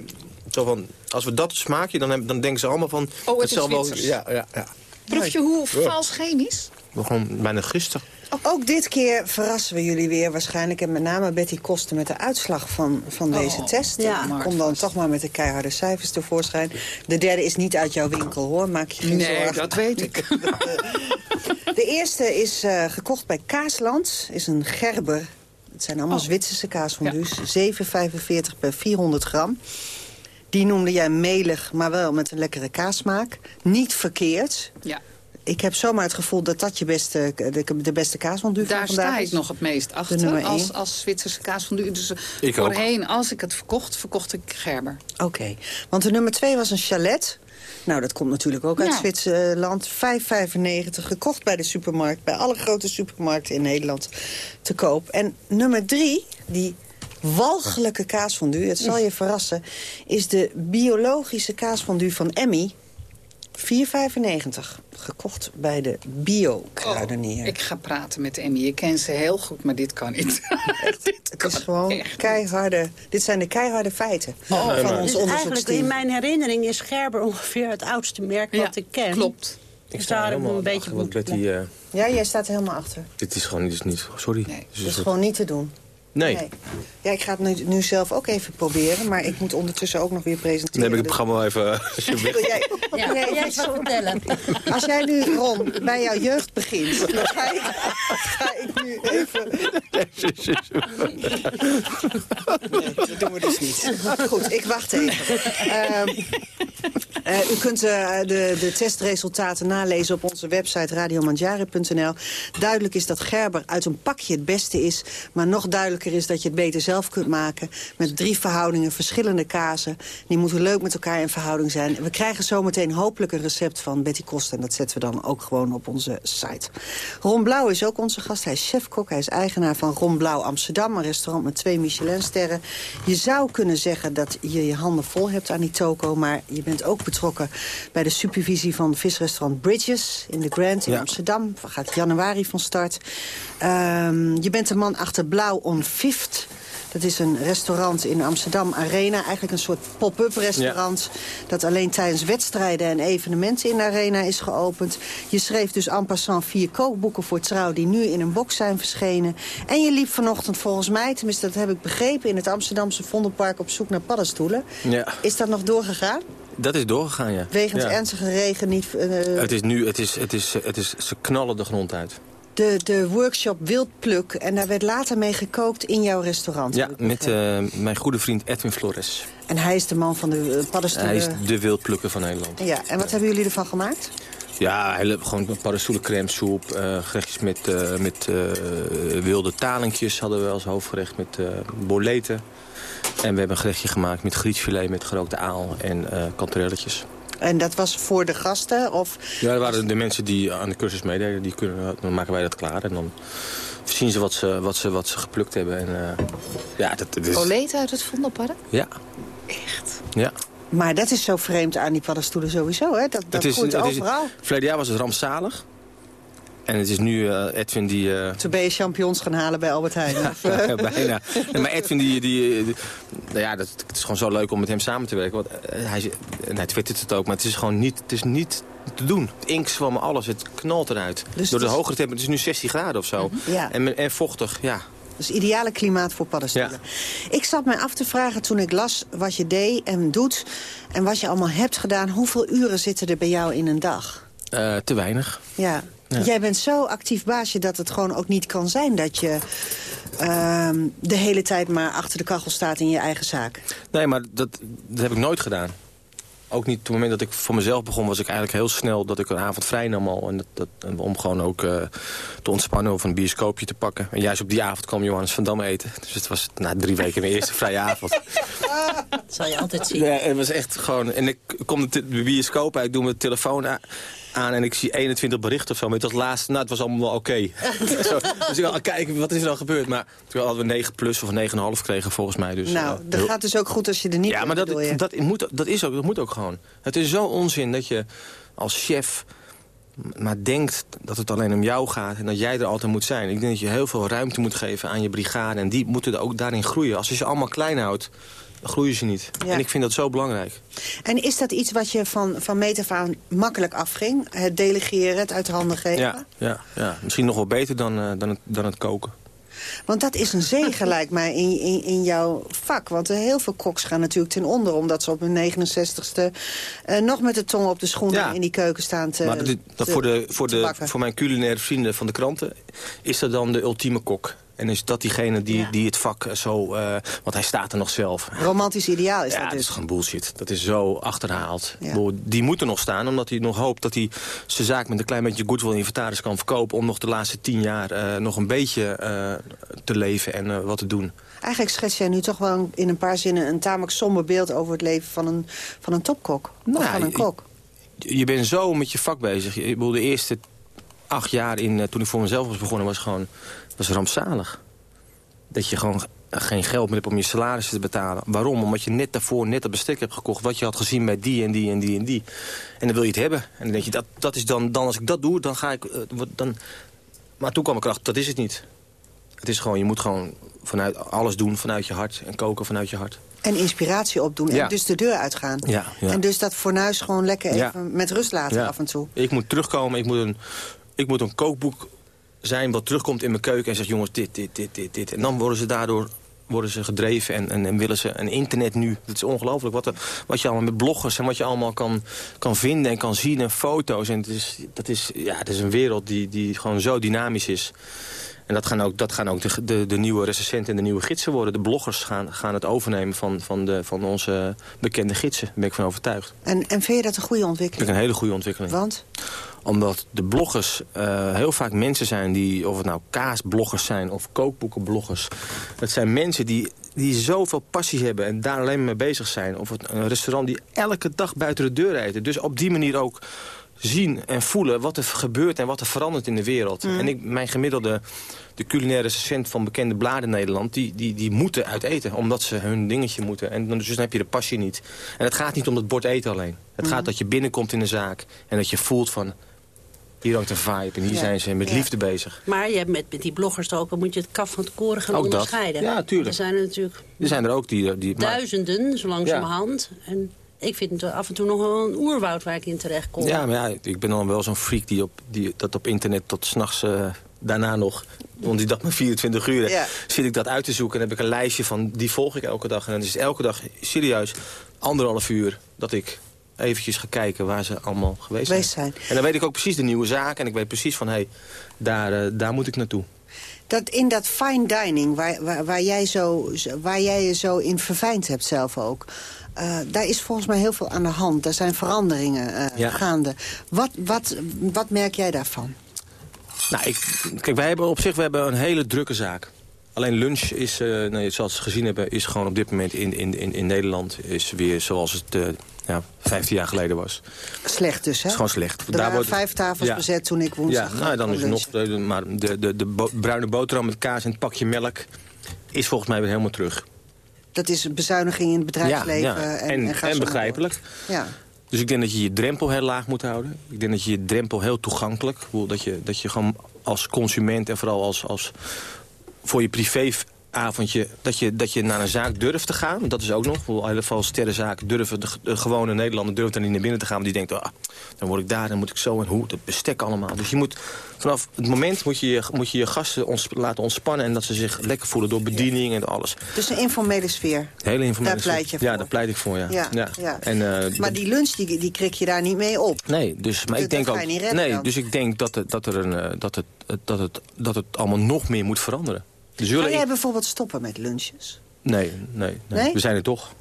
Zo van, als we dat smaakje, dan, hebben, dan denken ze allemaal van...
Oh, het is
zal wel. Ja, ja, ja.
Proef je hoe vals chemisch?
Gewoon bijna gisteren.
Ook dit keer verrassen we jullie weer waarschijnlijk. En met name Betty Koster met de uitslag van, van deze test.
ja.
Kom dan toch maar met de keiharde cijfers tevoorschijn. De derde is niet uit jouw winkel hoor, maak je geen
Nee,
zorgen.
dat weet ik.
De eerste is eh, gekocht bij Kaasland. Is een gerber. Het zijn allemaal
Oh.
Zwitserse kaasfondues. 7,45 per 400 gram. Die noemde jij melig, maar wel met een lekkere kaasmaak. Niet verkeerd.
Ja.
Ik heb zomaar het gevoel dat dat je beste, de, de beste kaasfondue van
Daar
vandaag
sta
is.
ik nog het meest
nummer
achter
één.
als, als Zwitserse kaasfondue. Dus eh,
Ik ook.
voorheen, als ik het verkocht, verkocht ik Gerber.
Oké, want de nummer twee was een chalet. Nou, dat komt natuurlijk ook uit
Ja.
Zwitserland. 5,95, gekocht bij de supermarkt. Bij alle grote supermarkten in Nederland te koop. En nummer drie, die walgelijke kaasfondue, het zal je verrassen... is de biologische kaasfondue van Emmy. 4,95. Gekocht bij de bio-kruidenier.
Oh, Ik ga praten met Emmy. Je kent ze heel goed, maar dit kan niet. dit
Het
kan
is gewoon
echt
keiharde... Dit zijn de keiharde feiten van
Dus
ons
eigenlijk
onderzoeksteam.
in mijn herinnering is Gerber ongeveer het oudste merk wat ik ken.
klopt.
Ik
Dus
sta
daar ik
helemaal
een beetje
achter, want Betty, eh,
Ja, jij staat er helemaal achter.
dit is gewoon dit is niet... Sorry.
Nee,
Dit is
gewoon niet te doen.
Nee.
Ja, ik ga het nu, nu zelf ook even proberen, maar ik moet ondertussen ook nog weer presenteren.
Dan heb ik het
dus-
programma wel even... als je weg-
Wil jij,
Ja,
jij
jij
zo-
vertellen.
Als jij nu, Ron, bij jouw jeugd begint, dan ga ik, ga ik nu even... Nee, dat doen we dus niet. Goed, ik wacht even. Ehm, eh, u kunt eh, de, de testresultaten nalezen op onze website radiomanjare.nl. Duidelijk is dat Gerber uit een pakje het beste is. Maar nog duidelijker is dat je het beter zelf kunt maken. Met drie verhoudingen, verschillende kazen. Die moeten leuk met elkaar in verhouding zijn. We krijgen zometeen hopelijk een recept van Betty Koster. En dat zetten we dan ook gewoon op onze site. Ron Blauw is ook onze gast. Hij is chefkok. Hij is eigenaar van Ron Blauw Amsterdam. Een restaurant met twee Michelinsterren. Je zou kunnen zeggen dat je je handen vol hebt aan die toko. Maar je bent ook betrokken bij de supervisie van visrestaurant Bridges in de Grand in
Ja.
Amsterdam. Gaat januari van start. Ehm, je bent de man achter Blauw on Fifth. Dat is een restaurant in Amsterdam Arena. Eigenlijk een soort pop-up restaurant. Dat alleen tijdens wedstrijden en evenementen in de Arena is geopend. Je schreef dus en passant vier kookboeken voor trouw... die nu in een box zijn verschenen. En je liep vanochtend volgens mij, tenminste dat heb ik begrepen... in het Amsterdamse Vondelpark op zoek naar paddenstoelen.
Ja,
Is dat nog doorgegaan?
dat is doorgegaan, ja.
Wegens
Ja.
ernstige regen niet... eh,
Het is nu, het is, het is, het is, ze knallen de grond uit.
De, de workshop Wildpluk. En daar werd later mee gekookt in jouw restaurant.
Ja, met eh, mijn goede vriend Edwin Flores.
En hij is de man van de eh, paddenstoelen.
Hij is de wildplukker van Nederland.
Ja, en wat hebben jullie ervan gemaakt?
Ja, hele, gewoon paddenstoelencrème soep, eh, gerechtjes met, met wilde talentjes hadden we als hoofdgerecht met boleten. En we hebben een gerechtje gemaakt met grietfilet met gerookte aal en kanterelletjes.
En dat was voor de gasten? Of...
Ja, dat waren de mensen die aan de cursus meededen. Die kunnen, dan maken wij dat klaar en dan zien ze wat ze, wat ze, wat ze geplukt hebben. En, eh, ja, dat, dat is...
Uit het Vondelpark?
Ja.
Echt?
Ja.
Maar dat is zo vreemd aan die paddenstoelen sowieso, hè? Dat, dat
het is,
groeit
het is,
overal.
verleden jaar was het rampzalig. En het is nu eh, Edwin die... eh,
Toen ben je champignons gaan halen bij Albert Heijn.
Ja, bijna. Nee, maar Edwin, die, die, die- nou ja, dat, het is gewoon zo leuk om met hem samen te werken. Want eh, hij, en hij twittert het ook, maar het is gewoon niet, het is niet te doen. Het inkt zwam alles, het knalt eruit.
Dus
Door de
is-
hogere temperatuur, het is nu 16 graden of zo.
Ja.
En, en vochtig, ja.
Dus ideale klimaat voor paddenstoelen. Ik zat mij af te vragen toen ik las wat je deed en doet... en wat je allemaal hebt gedaan. Hoeveel uren zitten er bij jou in een dag?
Te weinig.
Ja.
Ja.
Jij bent zo actief baasje dat het gewoon ook niet kan zijn... dat je ehm, de hele tijd maar achter de kachel staat in je eigen zaak.
Nee, maar dat, dat heb ik nooit gedaan. Ook niet op het moment dat ik voor mezelf begon, was ik eigenlijk heel snel dat ik een avond vrij nam al. En dat, dat, en om gewoon ook eh, te ontspannen of een bioscoopje te pakken. En juist op die avond kwam Johannes van Dam eten. Dus het was na drie weken mijn eerste vrije avond.
Dat zal je altijd zien.
Ja, het was echt gewoon... En ik kom de, bioscoop uit, ik doe mijn telefoon aan... en ik zie 21 berichten of zo. Maar dat laatste, nou, het was allemaal wel oké. Zo, dus ik dacht, kijk, wat is er dan gebeurd? Maar toen hadden we 9 plus of 9,5 gekregen volgens mij. Dus,
nou, dat
heel-
gaat dus ook goed als je er niet
ja, maar dat, dat, moet, dat, is ook, dat moet ook gewoon. Het is zo onzin dat je als chef maar denkt dat het alleen om jou gaat... en dat jij er altijd moet zijn. Ik denk dat je heel veel ruimte moet geven aan je brigade... en die moeten er ook daarin groeien. Als je ze allemaal klein houdt, groeien ze niet.
Ja.
En ik vind dat zo belangrijk.
En is dat iets wat je van, van meet af aan makkelijk afging? Het delegeren, het uit handen geven?
Ja, ja, ja. misschien nog wel beter dan, eh, dan, het, dan het koken.
Want dat is een zegen, lijkt mij, in, in, in jouw vak. Want heel veel koks gaan natuurlijk ten onder... omdat ze op hun 69ste eh, nog met de tong op de schoenen
Ja.
in die keuken staan te
maar dat
te-
voor, de, voor, de, voor mijn culinaire vrienden van de kranten... is dat dan de ultieme kok. En is dat diegene die, die het vak zo... eh, want hij staat er nog zelf.
Romantisch ideaal is
ja,
dat
dat
dus.
is gewoon bullshit. Dat is zo achterhaald.
Ja.
Die moet er nog staan, omdat hij nog hoopt dat hij zijn zaak met een klein beetje goodwill inventaris kan verkopen... om nog de laatste tien jaar eh, nog een beetje eh, te leven en eh, wat te doen.
Eigenlijk schets jij nu toch wel in een paar zinnen... een tamelijk somber beeld over het leven van een, van een topkok. of
Nou,
van een kok.
Je bent zo met je vak bezig. Ik bedoel, de eerste acht jaar in, eh, toen ik voor mezelf was begonnen was gewoon was rampzalig. Dat je gewoon geen geld meer hebt om je salaris te betalen. Waarom? Omdat je net daarvoor net dat bestek hebt gekocht... wat je had gezien bij die en die en die en die. En dan wil je het hebben. En dan denk je, dat, dat is dan, dan als ik dat doe, dan ga ik... eh, dan... Maar toen kwam ik erachter, dat is het niet. Het is gewoon, je moet gewoon vanuit alles doen vanuit je hart. En koken vanuit je hart.
En inspiratie opdoen
Ja.
en dus de deur uitgaan.
Ja, ja.
En dus dat fornuis gewoon lekker even met rust laten af en toe.
Ik moet terugkomen, ik moet een, ik moet een kookboek zijn wat terugkomt in mijn keuken en zegt... jongens, dit, dit, dit, dit, dit. En dan worden ze daardoor worden ze gedreven en, en, en willen ze een internet nu. Dat is ongelooflijk wat, wat je allemaal met bloggers en wat je allemaal kan, kan vinden en kan zien en foto's. En het is, dat is, ja, het is een wereld die, die gewoon zo dynamisch is. En dat gaan ook, dat gaan ook de, de, de nieuwe recensenten en de nieuwe gidsen worden. De bloggers gaan, gaan het overnemen van, van, de, van onze bekende gidsen. Daar ben ik van overtuigd.
En, en vind je dat een goede
Dat
ontwikkeling?
vind ik een hele goede ontwikkeling
Want?
omdat de bloggers eh, heel vaak mensen zijn die, of het nou kaasbloggers zijn of kookboekenbloggers. Het zijn mensen die, die zoveel passie hebben en daar alleen maar mee bezig zijn. Of een restaurant die elke dag buiten de deur eten. Dus op die manier ook zien en voelen wat er gebeurt en wat er verandert in de wereld.
Mm.
En ik, mijn gemiddelde, de culinaire recensent van bekende bladen in Nederland... Die, die, die moeten uit eten, omdat ze hun dingetje moeten. En dus dan heb je de passie niet. En het gaat niet om het bord eten alleen. Het
Mm.
gaat dat je binnenkomt in een zaak en dat je voelt van... Hier hangt een vibe en hier
Ja.
zijn ze met
Ja.
liefde bezig.
Maar je hebt met, met die bloggers ook, dan moet je het kaf van het koren gaan
Ook dat.
onderscheiden.
Ja, tuurlijk.
Er zijn er natuurlijk
Er zijn er ook die... die
duizenden, zo langzamerhand. En ik vind het af en toe nog wel een oerwoud waar ik in terecht kom.
Ja, maar ja, ik ben dan wel zo'n freak die, op, die dat op internet tot s'nachts uh, daarna nog... want die dag maar 24 uur,
Ja.
zit ik dat uit te zoeken. En heb ik een lijstje van, die volg ik elke dag. En dan is het elke dag serieus anderhalf uur dat ik eventjes ga kijken waar ze allemaal geweest, zijn. En dan weet ik ook precies de nieuwe zaken. En ik weet precies van, hé, hey, daar, eh, daar moet ik naartoe.
Dat in dat fine dining, waar, waar, waar, jij, zo, waar jij je zo in verfijnd hebt zelf ook... eh, daar is volgens mij heel veel aan de hand. Daar zijn veranderingen eh,
Ja.
gaande. Wat, wat, wat merk jij daarvan?
Nou, ik, kijk, wij hebben op zich we hebben een hele drukke zaak. Alleen lunch is, eh, nee, zoals we gezien hebben, is gewoon op dit moment in, in, in, in Nederland... is weer zoals het ja, 15 jaar geleden was.
Slecht dus, hè?
Het is gewoon slecht.
Er waren vijf tafels
Ja.
bezet toen ik woensdag
Ja, nou, dan is het nog...
lunchen.
eh, Maar de, de, de bruine boterham met kaas en het pakje melk... is volgens mij weer helemaal terug.
Dat is bezuiniging in het bedrijfsleven.
ja, ja.
En,
En,
en,
begrijpelijk.
Ja.
Dus ik denk dat je je drempel heel laag moet houden. Ik denk dat je je drempel heel toegankelijk... Dat je, dat je gewoon als consument en vooral als, als voor je privéavondje... Dat je, dat je naar een zaak durft te gaan. Dat is ook nog. Ik bedoel, Heel veel sterrenzaken durven... De, de gewone Nederlander durft daar niet naar binnen te gaan. Want die denkt, ah, dan word ik daar, dan moet ik zo en hoe. Dat bestek allemaal. Dus je moet vanaf het moment moet je je, moet je, je gasten ons, laten ontspannen... en dat ze zich lekker voelen door bediening en alles.
Dus een informele sfeer.
Hele informatie.
Daar pleit je voor.
Ja, daar pleit ik voor, ja.
Ja, ja.
En, eh,
Maar die lunch, die, die krik je daar niet mee op.
Nee, dus, maar
Dat-
ik denk ook.
redden
nee,
dan.
dus ik denk dat het, dat, er een, eh, dat, het, dat, het, dat het allemaal nog meer moet veranderen.
Ga jij bijvoorbeeld stoppen met lunches?
nee, nee, nee,
Nee?
We zijn er toch.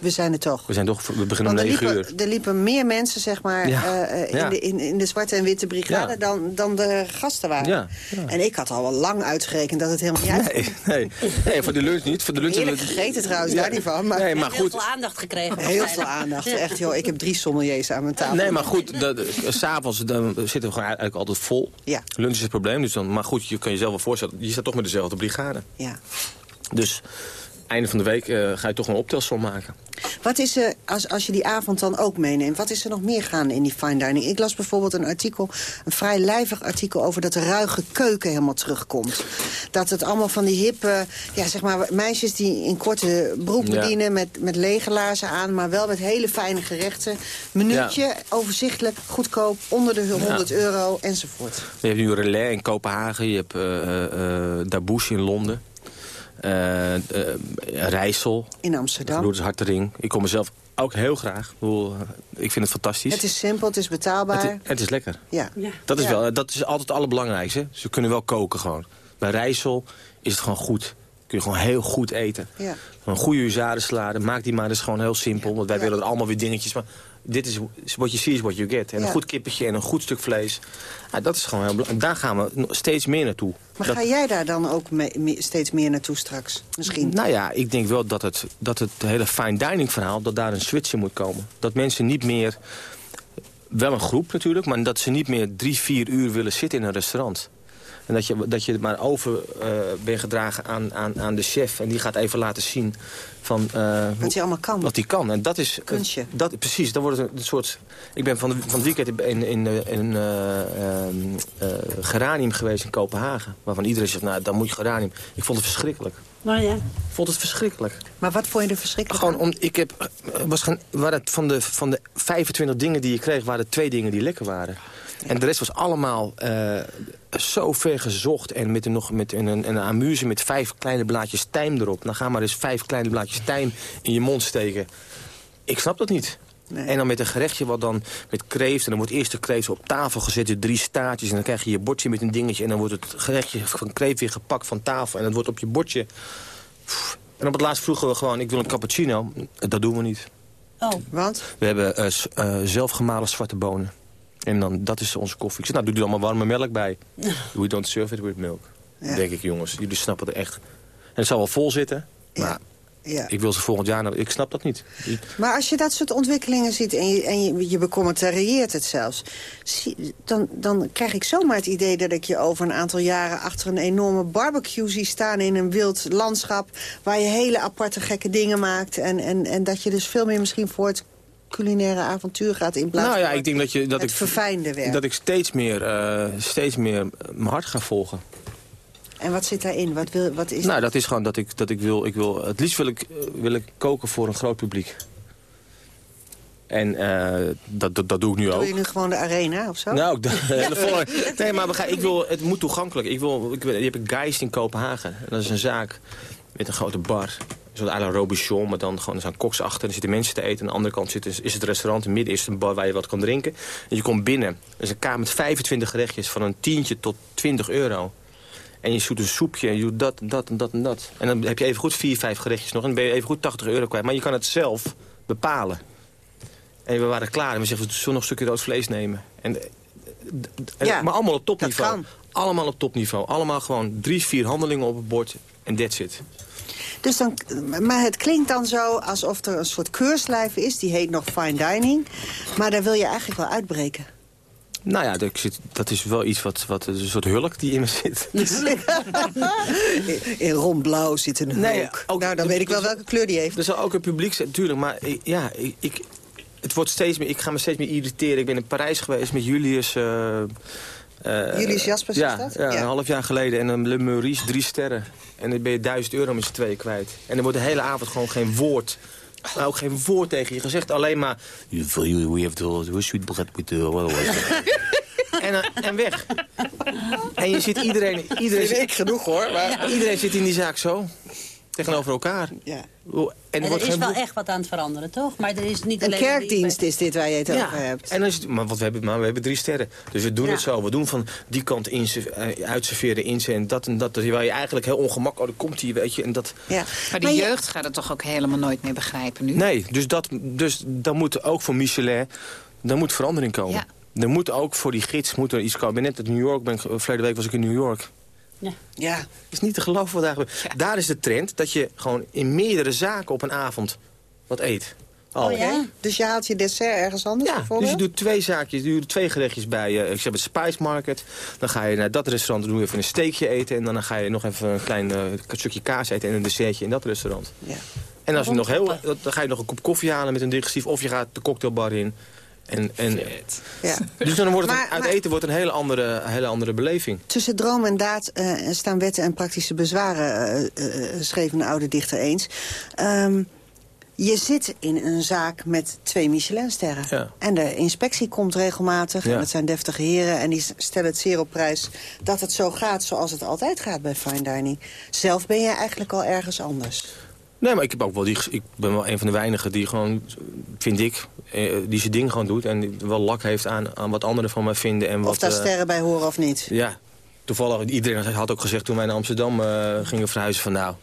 We zijn er toch.
We, zijn toch, we beginnen om
Want
9
liepen,
uur.
er liepen meer mensen zeg maar,
Ja,
eh, eh, in,
ja.
de, in, in de zwarte en witte brigade
Ja.
dan, dan de gasten waren.
Ja,
En ik had al wel lang uitgerekend dat het helemaal niet uit.
Nee, nee, nee, voor de lunch niet. Voor de lunch
Heerlijk gegeten trouwens,
Ja.
daar niet van. Maar
Nee, maar
Heel
goed.
veel aandacht gekregen.
Heel veel aandacht. Echt, joh, ik heb drie sommeliers aan mijn tafel.
Nee, maar goed, dat- s'avonds dan zitten we gewoon eigenlijk altijd vol.
Ja.
Lunch is het probleem. Dus dan, maar goed, je kan jezelf wel voorstellen. Je staat toch met dezelfde brigade.
Ja.
Dus einde van de week eh, ga je toch een optelsom maken.
Wat is er, als, als je die avond dan ook meeneemt... wat is er nog meer gaande in die fine dining? Ik las bijvoorbeeld een artikel, een vrij lijvig artikel... over dat de ruige keuken helemaal terugkomt. Dat het allemaal van die hippe... Ja, zeg maar, meisjes die in korte broek
Ja.
bedienen... Met, met lege laarzen aan, maar wel met hele fijne gerechten. Minuutje, overzichtelijk, goedkoop, onder de 100 euro, enzovoort.
Je hebt nu Relais in Kopenhagen, je hebt uh, uh, Dabouche in Londen. Uh, uh, Rijssel.
In Amsterdam.
Gebroeders Hartering. Ik kom mezelf ook heel graag. Ik, bedoel, ik vind het fantastisch.
Het is simpel, het is betaalbaar.
Het is, het is lekker.
Ja.
Dat, is
Ja.
wel, dat is altijd het allerbelangrijkste. Ze kunnen wel koken gewoon. Bij Rijssel is het gewoon goed. Kun je gewoon heel goed eten.
Ja.
Een goede huzarensalade. Maak die maar eens gewoon heel simpel. Want wij willen er allemaal weer dingetjes. Maar dit is what you see is what you get. En
Ja.
een goed kippetje en een goed stuk vlees. Ja, dat is gewoon heel belangrijk. En daar gaan we steeds meer naartoe.
Maar
Dat-
ga jij daar dan ook mee- mee- steeds meer naartoe straks? Misschien.
nou ja, ik denk wel dat het, dat het hele fine dining verhaal... dat daar een switch in moet komen. Dat mensen niet meer... Wel een groep natuurlijk, maar dat ze niet meer drie, vier uur willen zitten in een restaurant. En dat je, dat je het maar over eh bent gedragen aan, aan, aan de chef. En die gaat even laten zien van... eh,
Wat hij allemaal kan.
Wat hij kan. En dat is...
Kunstje.
Dat, precies, dan wordt het een soort... Ik ben van, de, van het weekend in, in, in, in eh, ehm, eh, geranium geweest in Kopenhagen. Waarvan iedereen zegt, nou, dan moet je geranium. Ik vond het verschrikkelijk.
Nou ja.
Ik vond het verschrikkelijk.
Maar wat vond je er verschrikkelijk
Gewoon om, ik heb, was gaan, waren het van, de, van de 25 dingen die je kreeg, waren er twee dingen die lekker waren. En de rest was allemaal eh, zo ver gezocht. En met een, nog met een, een, een amuse met vijf kleine blaadjes tijm erop. Dan ga maar eens vijf kleine blaadjes tijm in je mond steken. Ik snap dat niet. En dan met een gerechtje wat dan met kreeft. En dan wordt eerst de kreeft op tafel gezet. Dus drie staartjes. En dan krijg je je bordje met een dingetje. En dan wordt het gerechtje van kreeft weer gepakt van tafel. En dat wordt op je bordje. En op het laatst vroegen we gewoon, ik wil een cappuccino. Dat doen we niet.
Oh.
Want?
We hebben s- eh, zelfgemalen zwarte bonen. En dan, dat is onze koffie. Ik zeg, nou, doe er allemaal warme melk bij. We don't serve it with milk.
Ja.
Denk ik, jongens. Jullie snappen het echt. En het zal wel vol zitten. Maar
Ja.
ik wil ze volgend jaar... Ik snap dat niet.
Maar als je dat soort ontwikkelingen ziet en je, en je, je becommentarieert het zelfs... zie- dan, dan krijg ik zomaar het idee dat ik je over een aantal jaren... achter een enorme barbecue zie staan in een wild landschap... waar je hele aparte gekke dingen maakt. En, en, en dat je dus veel meer misschien voor het culinaire avontuur gaat... in plaats
Nou ja,
van
ik denk dat, je, dat,
het
ik,
verfijnde werk.
dat ik steeds meer, eh, steeds meer mijn hart ga volgen.
En wat zit daarin? Wat, wil, wat is
nou, dat is gewoon dat ik, dat ik wil, ik wil... Het liefst wil ik, eh, wil ik koken voor een groot publiek. En eh, dat, dat, dat doe ik nu ook.
Doe je nu gewoon de arena of zo?
Nou, de volle- nee, maar begrijp, ik wil, het moet toegankelijk. Ik wil, ik, wil- je hebt een Geist in Kopenhagen. En dat is een zaak met een grote bar. Zo'n eigenlijk Robichon, maar dan gewoon er zijn koks achter. Er zitten mensen te eten. Aan de andere kant zit, is het restaurant. In het midden is een bar waar je wat kan drinken. En je komt binnen. Er is een kamer met 25 gerechtjes van een tientje tot 20 euro. En je zoet een soepje en je doet dat en dat en dat en dat. En dan heb je even goed 4, 5 gerechtjes nog. En dan ben je even goed 80 euro kwijt. Maar je kan het zelf bepalen. En we waren klaar. En we zeggen, we zullen nog een stukje rood vlees nemen. En, en-
Ja,
maar allemaal op topniveau. Allemaal op topniveau. Allemaal gewoon drie, vier handelingen op het bord. En that's it.
Dus dan, maar het klinkt dan zo alsof er een soort keurslijf is. Die heet nog fine dining. Maar daar wil je eigenlijk wel uitbreken.
Nou ja, dat, is wel iets wat, wat... Een soort hulk die in me zit.
In rondblauw zit een
Nee,
hulk. nou, dan weet ik wel welke kleur die heeft.
Er zal ook een publiek zijn, natuurlijk. Maar ja, ik, het wordt steeds meer, ik ga me steeds meer irriteren. Ik ben in Parijs geweest met Julius... eh,
Julius Jaspers is dat?
Ja,
Ja.
een half jaar geleden. En een Le Maurice, drie sterren. En dan ben je duizend euro met z'n tweeën kwijt. En er wordt de hele avond gewoon geen woord... Maar ook geen woord tegen je gezegd. Alleen maar... For you, we have to sweet bread with the... en, eh, en weg. En je ziet iedereen... iedereen
Vind ik genoeg hoor. Maar...
Iedereen zit in die zaak zo. Tegenover elkaar.
Ja.
En
En
er
er
wordt
is wel echt wat aan het veranderen, toch? Maar er is niet
Een
alleen...
kerkdienst is dit waar je het
Ja,
over hebt.
en het, maar, wat we hebben, maar we hebben drie sterren. Dus we doen
Ja.
het zo. We doen van die kant inse- eh, uitserveren, inse en dat en dat. Terwijl je eigenlijk heel ongemakkelijk... Oh, komt hij, weet je. En dat,
Ja.
Maar de jeugd gaat het toch ook helemaal nooit meer begrijpen nu?
nee, dus, dat, dus dan moet ook voor Michelin... Dan moet verandering komen.
Ja.
Er moet ook voor die gids moet er iets komen. Ik ben net uit New York, ben, ik- verleden week was ik in New York.
Ja.
Ja.
Het is niet te geloven wat daar gebeurt. Daar is de trend dat je gewoon in meerdere zaken op een avond wat eet. Al.
Oh, ja? Dus je haalt je dessert ergens anders
Ja, dus je doet twee zaakjes, je doet twee gerechtjes bij, eh, ik zeg het Spice Market. Dan ga je naar dat restaurant, dan doe je even een steekje eten. En dan ga je nog even een klein eh, stukje kaas eten en een dessertje in dat restaurant.
Ja.
En als je nog heel, dan ga je nog een kop koffie halen met een digestief. Of je gaat de cocktailbar in. En, en,
Ja.
dus dan wordt het,
Maar-
uit
maar-
eten wordt een hele andere, hele andere beleving.
Tussen droom en daad eh, staan wetten en praktische bezwaren, eh, eh, schreef een oude dichter eens. Ehm, je zit in een zaak met twee Michelinsterren.
Ja.
En de inspectie komt regelmatig.
Ja.
En het zijn deftige heren. En die stellen het zeer op prijs dat het zo gaat zoals het altijd gaat bij fine dining. Zelf ben je eigenlijk al ergens anders.
Nee, maar ik, heb ook wel die, ik ben wel een van de weinigen die gewoon, vind ik, eh, die zijn ding gewoon doet. En wel lak heeft aan, aan wat anderen van mij vinden. En
of
wat,
daar
eh,
sterren bij horen of niet.
Ja, toevallig, iedereen had ook gezegd toen wij naar Amsterdam eh, gingen verhuizen van nou...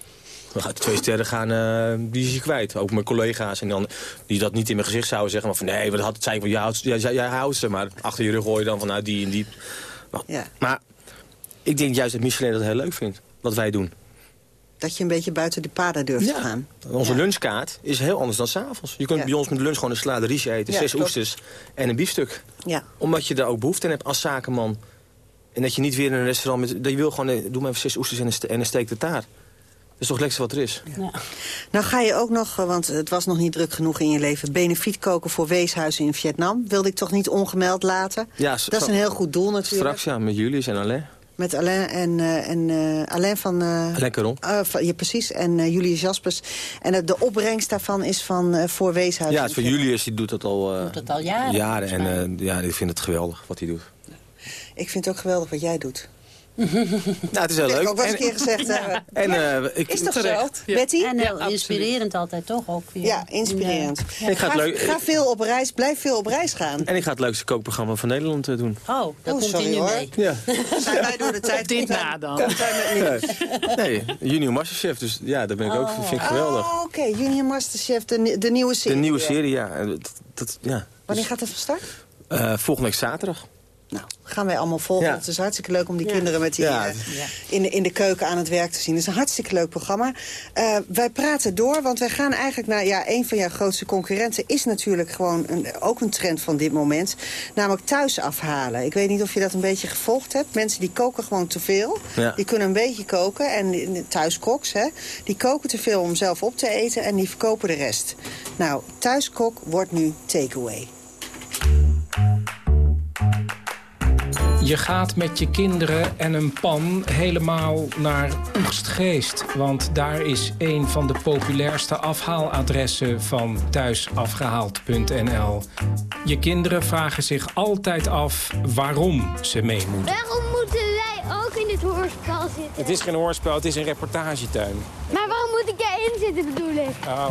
We gaan twee sterren gaan, die is je kwijt. Ook mijn collega's en dan, die dat niet in mijn gezicht zouden zeggen. Maar van nee, wat had het zei ik van, jij houdt, jij, jij houdt ze. Maar achter je rug hoor je dan van nou die en die. Maar,
Ja.
maar ik denk juist dat Michelin dat heel leuk vindt. Wat wij doen.
Dat je een beetje buiten de paden durft te gaan.
Onze lunchkaart is heel anders dan s'avonds. Je kunt
Ja.
bij ons met de lunch gewoon een salade riesje eten.
Ja,
zes
klopt.
oesters en een biefstuk.
Ja.
Omdat je daar ook behoefte aan hebt als zakenman. En dat je niet weer in een restaurant... Met, dat je wil gewoon, eh, doe maar even zes oesters en een, ste- en een steak de taart. Dat is toch lekker wat er is.
Nou ga je ook nog, eh, want het was nog niet druk genoeg in je leven... benefiet koken voor weeshuizen in Vietnam. Wilde ik toch niet ongemeld laten?
Ja,
dat is een heel goed doel natuurlijk.
Straks ja, met Julius en Alain.
Met Alain en, eh, en eh, Alain van... eh,
Alain Caron.
eh, van- ja, precies. En eh, Julius Jaspers. En de opbrengst daarvan is van eh, voor Weeshuis.
Ja, het is van Julius, die doet dat al, eh,
Doet dat al jaren,
En eh, ja, ik vind het geweldig wat hij doet.
Ik vind het ook geweldig wat jij doet.
Nou, het is heel
Dat heb
leuk.
ik ook wel eens een
En-
keer gezegd. hebben.
En, eh, ik,
Is toch zo?
terecht. Ja.
Betty?
En heel inspirerend altijd, toch? Ook weer.
Ja, inspirerend.
Ja.
Ik ga leuk-
ga veel op reis, blijf veel op reis gaan.
En ik ga het leukste kookprogramma van Nederland eh, doen.
Oh, daar
Oh,
komt
sorry,
nu
hoor.
mee.
Ja.
Zijn wij door de tijd
Dit na dan.
nieuws.
Nee, Junior Masterchef, dus ja, daar ben ik ook, vind ik geweldig.
Oh, oké. Junior Masterchef, de, ni- de nieuwe
De
serie.
nieuwe serie, ja. Dat, dat, ja.
Wanneer gaat het van start?
Eh, volgende week zaterdag.
Nou, gaan wij allemaal volgen.
Ja.
Het is hartstikke leuk om die kinderen met die,
Ja.
eh, in, de, in de keuken aan het werk te zien. Het is een hartstikke leuk programma. Eh, wij praten door, want wij gaan eigenlijk naar... Ja, een van jouw grootste concurrenten is natuurlijk gewoon een, ook een trend van dit moment. Namelijk thuis afhalen. Ik weet niet of je dat een beetje gevolgd hebt. Mensen die koken gewoon te veel.
Ja.
Die kunnen een beetje koken. En die- thuiskoks, hè. Die koken te veel om zelf op te eten en die verkopen de rest. Nou, thuiskok wordt nu takeaway.
Je gaat met je kinderen en een pan helemaal naar Oegstgeest. Want daar is een van de populairste afhaaladressen van thuisafgehaald.nl. Je kinderen vragen zich altijd af waarom ze mee moeten.
Waarom moeten wij ook in het hoorspel zitten?
Het is geen hoorspel, het is een reportagetuin.
Maar waarom moet ik daarin zitten bedoel ik?
Oh,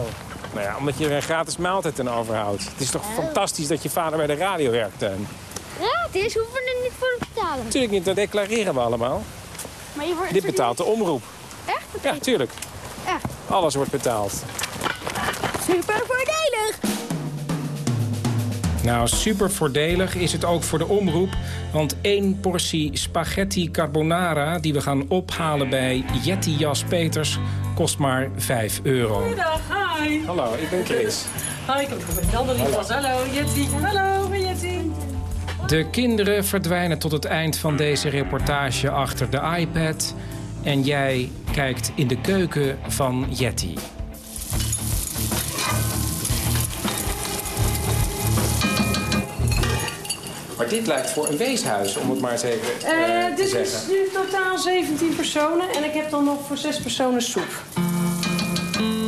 nou ja, omdat je er een gratis maaltijd aan overhoudt. Het is toch fantastisch dat je vader bij de radio werkt, Teun?
Gratis, hoeven we er niet voor betalen.
Natuurlijk niet, dat declareren we allemaal.
Maar je wordt
Dit betaalt de omroep.
Echt?
Ja, tuurlijk.
Echt?
Alles wordt betaald.
Super voordelig!
Nou, super voordelig is het ook voor de omroep. Want één portie spaghetti carbonara die we gaan ophalen bij Jetty Jas Peters kost maar 5 euro.
Goedendag, hi.
Hallo, ik ben Chris.
Hi, ik ben Jan Rietas. Hallo, Jetty. Hallo.
De kinderen verdwijnen tot het eind van deze reportage achter de iPad. En jij kijkt in de keuken van Yeti. Maar dit lijkt voor een weeshuis, om het maar eens even eh,
Eh,
te
dit
zeggen.
is nu totaal 17 personen en ik heb dan nog voor 6 personen soep.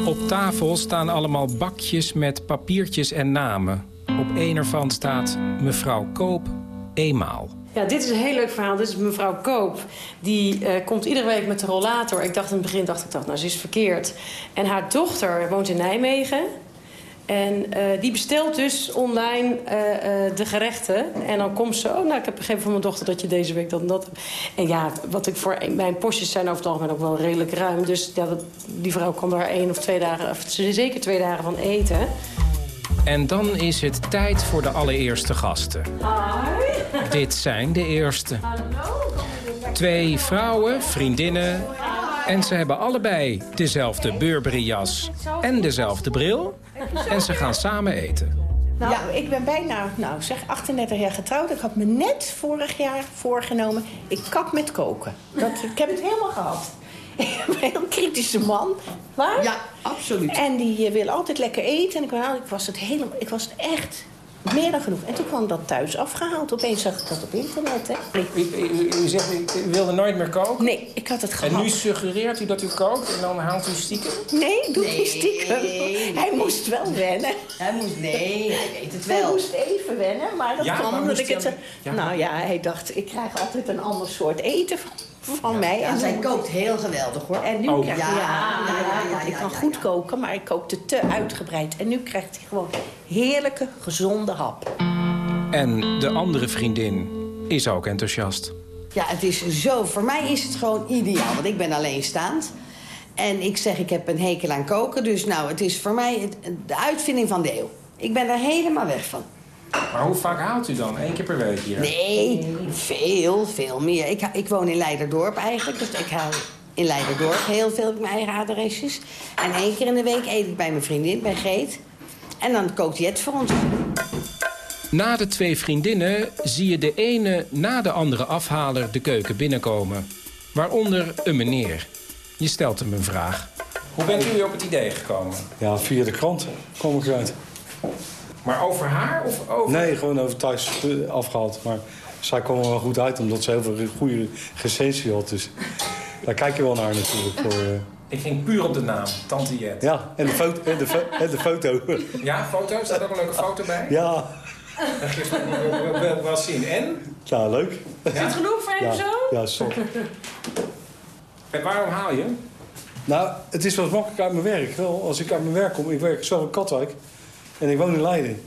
Op tafel staan allemaal bakjes met papiertjes en namen. Op één ervan staat mevrouw Koop eenmaal.
Ja, dit is een heel leuk verhaal. Dit is mevrouw Koop. Die eh, komt iedere week met de rollator. Ik dacht in het begin, dacht ik, dacht, nou, ze is verkeerd. En haar dochter woont in Nijmegen. En eh, die bestelt dus online eh, de gerechten. En dan komt ze, oh, nou, ik heb begrepen van mijn dochter dat je deze week dat en dat hebt. En ja, wat ik voor mijn postjes zijn over het algemeen ook wel redelijk ruim. Dus dat, die vrouw kan daar één of twee dagen, of zeker twee dagen van eten.
En dan is het tijd voor de allereerste gasten.
Hi.
Dit zijn de eerste. Twee vrouwen, vriendinnen. En ze hebben allebei dezelfde Burberry-jas en dezelfde bril. En ze gaan samen eten.
Nou, ik ben bijna, nou zeg, 38 jaar getrouwd. Ik had me net vorig jaar voorgenomen, ik kap met koken. Dat, ik heb het helemaal gehad. Ik een heel kritische man. Waar? Ja, absoluut. En die eh, wil altijd lekker eten. En ik, wou- ik, was het helemaal, ik was het echt meer dan genoeg. En toen kwam dat thuis afgehaald. Opeens zag ik dat op internet. Hè.
U, u- u zegt, u wilde nooit meer koken?
Nee, ik had het gehad.
En nu suggereert u dat u kookt en dan haalt u stiekem?
Nee, doe niet stiekem. Hij moest wel wennen.
Hij moest, nee, hij weet het
Hij
wel.
moest even wennen, maar dat
Ja,
kwam omdat ik het...
hij ja.
Nou ja, hij dacht, ik krijg altijd een ander soort eten van, van mij.
Ja,
En
zij kookt heel geweldig hoor.
En nu
Oh.
krijgt
Ja,
hij... Ja,
ja,
ja,
ja,
want
ja,
ik
ja,
kan
ja,
goed koken, maar ik kookte te uitgebreid. En nu krijgt hij gewoon heerlijke, gezonde hap.
En de andere vriendin is ook enthousiast.
Ja, het is zo. Voor mij is het gewoon ideaal. Want ik ben alleenstaand. En ik zeg, ik heb een hekel aan koken. Dus nou, het is voor mij het- de uitvinding van de eeuw. Ik ben er helemaal weg van.
Maar hoe vaak haalt u dan? Eén keer per week hier?
Nee, veel, veel meer. Ik, ik woon in Leiderdorp eigenlijk. Dus ik haal in Leiderdorp heel veel op mijn eigen adresjes. En één keer in de week eet ik bij mijn vriendin, bij Geet. En dan kookt Jet voor ons.
Na de twee vriendinnen zie je de ene na de andere afhaler de keuken binnenkomen. Waaronder een meneer. Je stelt hem een vraag. Hoe bent u op het idee gekomen?
Ja, via de krant kom ik eruit.
Maar over haar of over...
Nee, gewoon over thuis eh, afgehaald. Maar zij kwam er wel goed uit, omdat ze heel veel goede recensie had. Dus daar kijk je wel naar natuurlijk. Voor, eh,
Ik ging puur op de naam, Tante Jet.
Ja, en de foto. En de, fo- en de foto.
Ja, foto? Staat ook een leuke foto bij?
Ja,
Dat geeft wel- wel- wel- zin. En?
ja, leuk.
Is het genoeg voor
Ja,
even zo?
ja, stop.
En waarom haal je?
Nou, het is wel eens makkelijk uit mijn werk. Wel, als ik uit mijn werk kom, ik werk zelf in Katwijk. En ik woon in Leiden.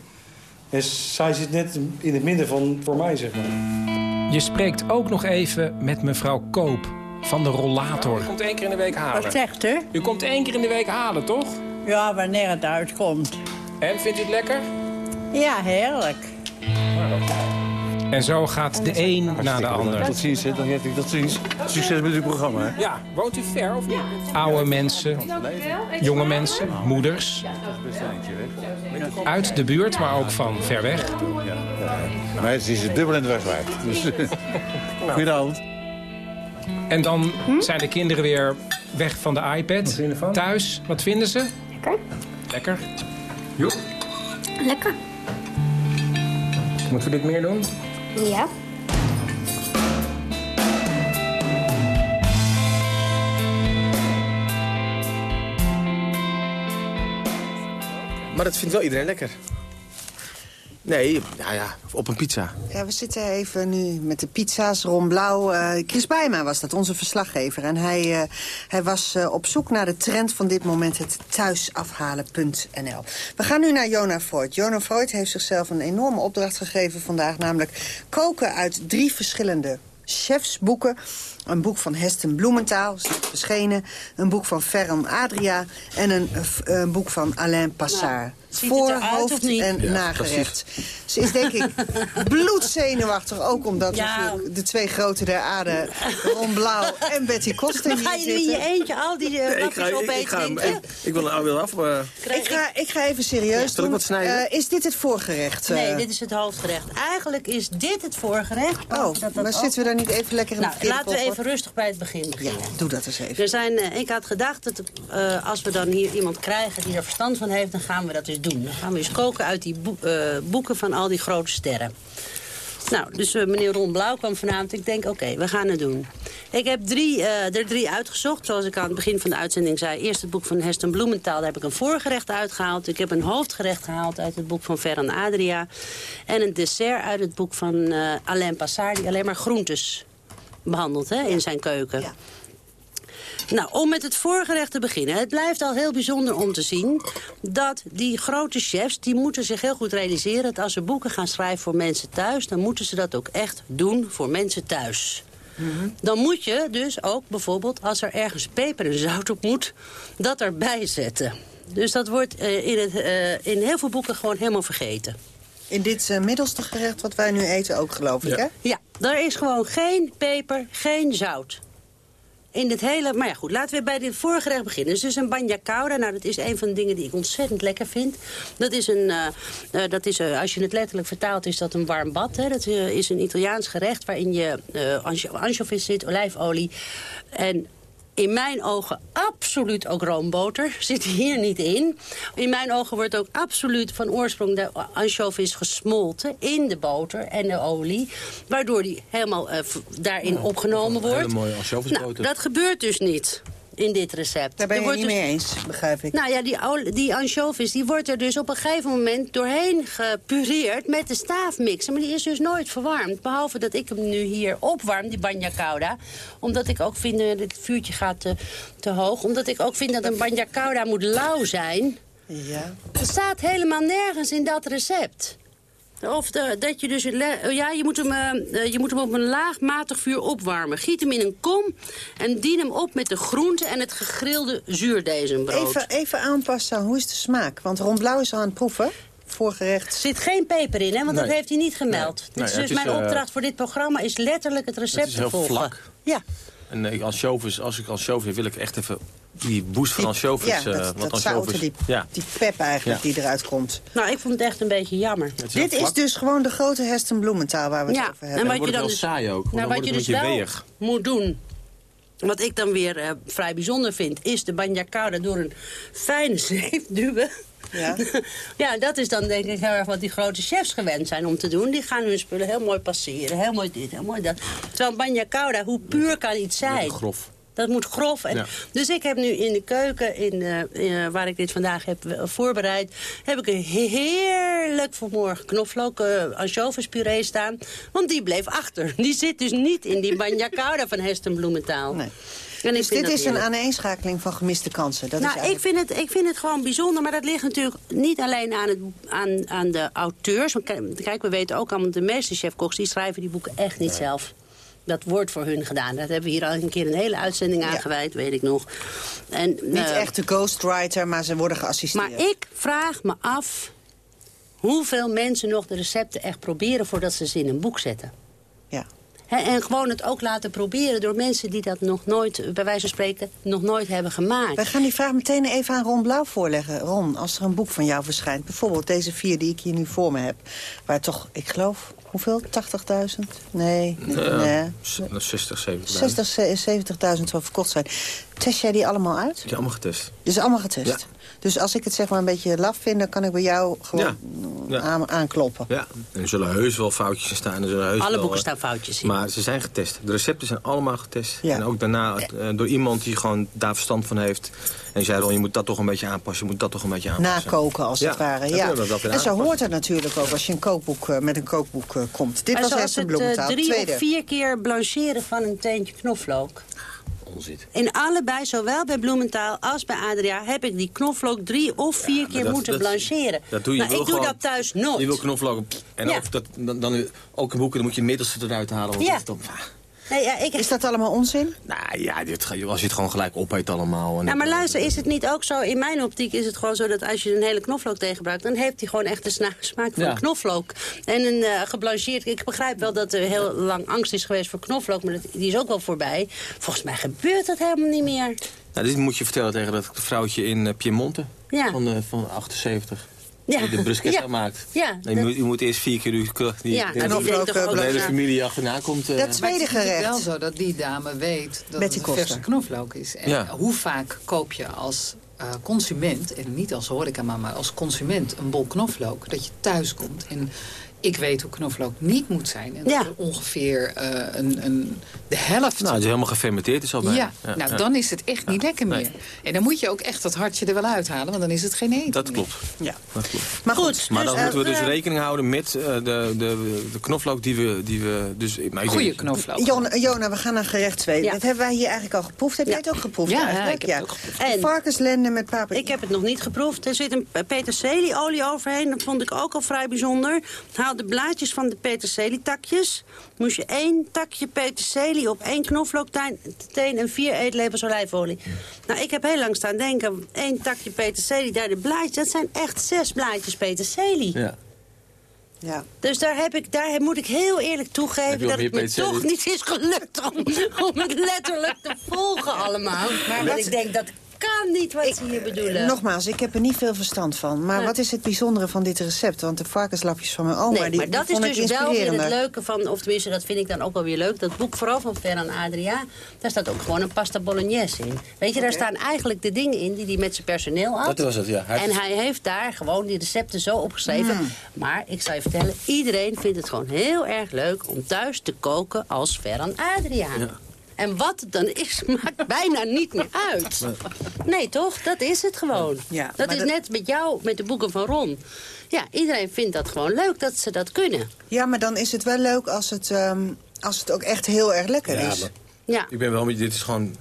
En zij zit net in het midden van voor mij, zeg maar.
Je spreekt ook nog even met mevrouw Koop van de rollator. U komt één keer in de week halen.
Wat zegt u?
U komt één keer in de week halen, toch?
Ja, wanneer het uitkomt.
En, vindt u het lekker?
Ja, heerlijk.
En zo gaat de een na de ander.
Tot ziens, hè. Tot ziens. Succes met uw programma, hè.
Ja, woont u ver of niet? Oude mensen, jonge mensen, moeders. Uit de buurt, maar ook van ver weg.
Maar het is het dubbel en dwars waard. Dus, goedenavond.
En dan zijn de kinderen weer weg van de iPad. Thuis, wat vinden ze?
Lekker.
Lekker. Joep.
Lekker.
Moeten we dit meer doen?
Ja.
Maar dat vindt wel iedereen lekker. Nee, ja, ja, op een pizza.
Ja, we zitten even nu met de pizza's. Ron Blauw, eh, Chris Bijma was dat, onze verslaggever. En hij, eh, hij was eh, op zoek naar de trend van dit moment, het thuisafhalen.nl. We gaan nu naar Jona Freud. Jona Freud heeft zichzelf een enorme opdracht gegeven vandaag. Namelijk koken uit drie verschillende chefsboeken. Een boek van Heston Bloementaal, verschenen. Een boek van Ferran Adria. En een, eh, f- een boek van Alain Passard.
eruit
Voorhoofd en
Ja,
nagerecht. Ze is denk ik bloedzenuwachtig. Ook omdat
Ja.
de twee grote der aarde... Ron Blauw en Betty Koster
Dan
hier
ga je nu in je eentje al die uh,
ik, ga, ik, ik, ga, ik, ik wil een wil af, maar...
Ik ga, ik ga even serieus doen.
wat?
Eh, is dit het voorgerecht? eh?
Nee, dit is het hoofdgerecht. Eigenlijk is dit het voorgerecht.
Oh, maar zitten we daar niet even lekker in
Nou,
de
laten we even
volgorde?
rustig bij het begin beginnen.
Doe dat eens even.
Er zijn, eh, ik had gedacht dat eh, als we dan hier iemand krijgen die er verstand van heeft... dan gaan we dat eens doen. Dan gaan we eens koken uit die eh, boeken van al die grote sterren. Nou, dus meneer Ron Blauw kwam vanavond. Ik denk, oké, we gaan het doen. Ik heb drie, er drie uitgezocht, zoals ik aan het begin van de uitzending zei. Eerst het boek van Heston Bloementaal, daar heb ik een voorgerecht uitgehaald. Ik heb een hoofdgerecht gehaald uit het boek van Ferran Adria. En een dessert uit het boek van Alain Passard... die alleen maar groentes behandelt hè, in zijn keuken. Nou, om met het voorgerecht te beginnen. Het blijft al heel bijzonder om te zien dat die grote chefs... die moeten zich heel goed realiseren dat als ze boeken gaan schrijven voor mensen thuis... dan moeten ze dat ook echt doen voor mensen thuis. Dan moet je dus ook bijvoorbeeld, als er ergens peper en zout op moet... dat erbij zetten. Dus dat wordt eh, in, het, eh, in heel veel boeken gewoon helemaal vergeten.
In dit eh, middelste gerecht wat wij nu eten ook, geloof ik, hè?
Ja, daar is gewoon geen peper, geen zout. In dit hele... Maar ja, goed, laten we bij dit voorgerecht beginnen. Dus, dus een banja cauda. Nou, dat is een van de dingen die ik ontzettend lekker vind. Dat is een... eh, eh, dat is, eh, als je het letterlijk vertaalt, is dat een warm bad. Hè. Dat is een Italiaans gerecht waarin je eh ansjo- ansjovis zit, olijfolie... En in mijn ogen absoluut ook roomboter. Zit hier niet in. In mijn ogen wordt ook absoluut van oorsprong de anchovis gesmolten... in de boter en de olie. Waardoor die helemaal eh, daarin opgenomen wordt.
Hele mooie ansjovisboter.
Nou, dat gebeurt dus niet in dit recept.
Daar ben
Er
je
wordt
niet
dus-
mee eens, begrijp ik.
nou ja, die, die anchovis die wordt er dus op een gegeven moment doorheen gepureerd met de staafmixer. Maar die is dus nooit verwarmd. Behalve dat ik hem nu hier opwarm, die banja cauda. Omdat ik ook vind, eh, het vuurtje gaat te, te hoog. Omdat ik ook vind dat een banja cauda moet lauw zijn.
Ja.
Het staat helemaal nergens in dat recept. Of de- dat je dus... le- Ja, je moet, hem, eh, eh, je moet hem op een laagmatig vuur opwarmen. Giet hem in een kom en dien hem op met de groenten en het gegrilde zuurdesembrood.
Even, even aanpassen, hoe is de smaak? Want Ron Blauw is al aan het proeven. Voorgerecht.
Er zit geen peper in, hè, want dat heeft hij niet gemeld.
Nee.
Dit
Nee,
is
het
dus
is,
mijn
eh,
opdracht voor dit programma is letterlijk het recept
Het is heel
volgen.
vlak.
Ja.
En eh, ansjovis, als ik ansjovis heb, wil ik echt even die boost van ansjovis.
ja,
eh,
dat, zouten, die,
Ja.
die pep eigenlijk
Ja.
die eruit komt.
Nou, ik vond het echt een beetje jammer.
Dit is dus gewoon de grote Heston Bloementaal waar we het over
en
hebben.
wat je dan dus,
saai ook.
nou,
dan
wat je dus wel
weeg.
moet doen, wat ik dan weer eh, vrij bijzonder vind... is de banja cauda door een fijne zeef duwen.
Ja.
ja, dat is dan denk ik heel erg wat die grote chefs gewend zijn om te doen. Die gaan hun spullen heel mooi passeren. Heel mooi dit, heel mooi dat. Terwijl banja cauda, hoe puur kan iets zijn?
Grof.
Dat moet grof. En,
Ja.
Dus ik heb nu in de keuken, in, eh, eh, waar ik dit vandaag heb eh, voorbereid... heb ik een heerlijk vanmorgen knoflook uh, anchovispuree staan. Want die bleef achter. Die zit dus niet in die banja cauda van Heston Bloementaal. Nee. En
Dus dit is een aaneenschakeling van gemiste kansen. Dat
nou,
is
ik, vind het, ik vind het gewoon bijzonder, maar dat ligt natuurlijk niet alleen aan, het, aan, aan de auteurs. Want kijk, kijk, we weten ook allemaal, de meeste chefkoks die schrijven die boeken echt niet zelf. Dat wordt voor hun gedaan. Dat hebben we hier al een keer een hele uitzending aan gewijd, weet ik nog. En,
Niet
eh,
echt de ghostwriter, maar ze worden geassisteerd.
Maar ik vraag me af hoeveel mensen nog de recepten echt proberen voordat ze ze in een boek zetten. En gewoon het ook laten proberen door mensen die dat nog nooit, bij wijze van spreken, nog nooit hebben gemaakt.
Wij gaan die vraag meteen even aan Ron Blauw voorleggen. Ron, als er een boek van jou verschijnt, bijvoorbeeld deze vier die ik hier nu voor me heb... waar toch, ik geloof, hoeveel? 80.000? Nee,
Ja,
nee.
60, 70.
60, ze- 70.000 zal verkocht zijn. Test jij die allemaal uit?
Die allemaal getest.
Dus allemaal getest?
Ja.
Dus als ik het zeg maar een beetje laf vind, dan kan ik bij jou gewoon
Ja.
aan, aankloppen.
Ja, en er zullen heus wel foutjes in staan. Er zullen heus
Alle
wel,
boeken
eh,
staan foutjes in.
Maar ze zijn getest. De recepten zijn allemaal getest.
Ja.
En ook daarna eh, door iemand die gewoon daar verstand van heeft. En zei, je moet dat toch een beetje aanpassen. Je moet dat toch een beetje aanpassen.
Nakoken, als
Ja,
het ware. Ja. En zo
aanpassen.
hoort het natuurlijk ook als je een kookboek, eh, met een kookboek komt. Dit
maar
was
zoals
Hester
het
Bloementaal.
drie
Tweede.
of vier keer blancheren van een teentje knoflook. In allebei, zowel bij Bloementaal als bij Adria... heb ik die knoflook drie of vier keer
dat-
moeten
dat-
blancheren.
Dat doe je
nou, ik doe dat thuis nooit.
Je wil knoflook. En
Ja.
dat, dan, dan, ook in boeken dan moet je het middelste eruit halen. Want
Ja.
dat dan,
Nee, ja, ik...
Is dat allemaal onzin?
nou ja, dit, als je het gewoon gelijk opeet allemaal. En
Nou, maar luister, is het niet ook zo... In mijn optiek is het gewoon zo dat als je een hele knoflook tegenbruikt... dan heeft hij gewoon echt de smaak van
Ja.
knoflook. En een eh, geblancheerd... Ik begrijp wel dat er heel lang angst is geweest voor knoflook... maar dat, die is ook wel voorbij. Volgens mij gebeurt dat helemaal niet meer.
Nou, dit moet je vertellen tegen dat vrouwtje in eh, Piemonte.
Ja.
Van, eh, van 78.
Ja.
Die de bruschetta
Ja.
maakt.
Ja,
Nee, je, moet, je moet eerst vier keer uw k- die,
Ja, nou, die denkt toch ook
de hele
dat-
familie achterna komt. eh,
Dat tweede
Maar het is
gerecht.
wel zo dat die dame weet dat
Betty
het een verse knoflook is. En
Ja.
hoe vaak koop je als eh, consument, en niet als horecaman, maar als consument een bol knoflook, dat je thuis komt en ik weet hoe knoflook niet moet zijn. En
Ja.
dat er ongeveer eh, een, een, de helft...
nou, het is helemaal gefermenteerd is al bijna.
ja, nou dan is het echt niet lekker meer. En dan moet je ook echt dat hartje er wel uithalen, want dan is het geen eten
Dat
meer.
klopt.
Ja.
Dat klopt.
Maar goed,
Maar dan
dus,
moeten we
eh,
dus rekening houden met eh, de, de, de knoflook die we... Die we dus, maar ik
Goeie
denk-
knoflook.
Jon, Jona, we gaan naar gerecht 2.
Ja.
Dat hebben wij hier eigenlijk al geproefd. Heb jij het ook geproefd
Ja, ja,
eigenlijk?
ik heb het ook geproefd.
En-
Varkenslende met paprika.
Ik heb het nog niet geproefd. Er zit een peterselieolie overheen. Dat vond ik ook al vrij bijzonder. Haal de blaadjes van de peterselietakjes. Moest je één takje peterselie op één knoflookteen en vier eetlepels olijfolie. Nou, ik heb heel lang staan denken. één takje peterselie, daar de blaadjes. Dat zijn echt zes blaadjes peterselie.
Ja.
Ja.
Dus daar, heb ik, daar moet ik heel eerlijk toegeven... dat het me
peterselie?
toch niet is gelukt om, om het letterlijk te volgen allemaal. Maar
wat-
ik denk, dat kan niet wat ze hier bedoelen.
Nogmaals, ik heb er niet veel verstand van. Maar
Nee.
wat is het bijzondere van dit recept? Want de varkenslapjes van mijn oma,
Nee,
die,
maar dat
die
is dus wel weer
inspirerender.
het leuke van... of tenminste, dat vind ik dan ook wel weer leuk... dat boek vooral van Ferran Adria... daar staat ook gewoon een pasta bolognese in. Weet je, daar staan eigenlijk de dingen in die hij met zijn personeel had.
Dat was het, ja. Hij
En hij heeft daar gewoon die recepten zo opgeschreven.
Hmm.
Maar ik zal je vertellen, iedereen vindt het gewoon heel erg leuk... om thuis te koken als Ferran Adria.
Ja.
En wat het dan is, maakt bijna niet meer uit. Nee, toch? Dat is het gewoon.
Ja,
dat is
dat-
net met jou, met de boeken van Ron. Ja, iedereen vindt dat gewoon leuk dat ze dat kunnen.
Ja, maar dan is het wel leuk als het, ehm, als het ook echt heel erg lekker
Ja,
is.
maar
Ja.
ik ben wel met dit is gewoon...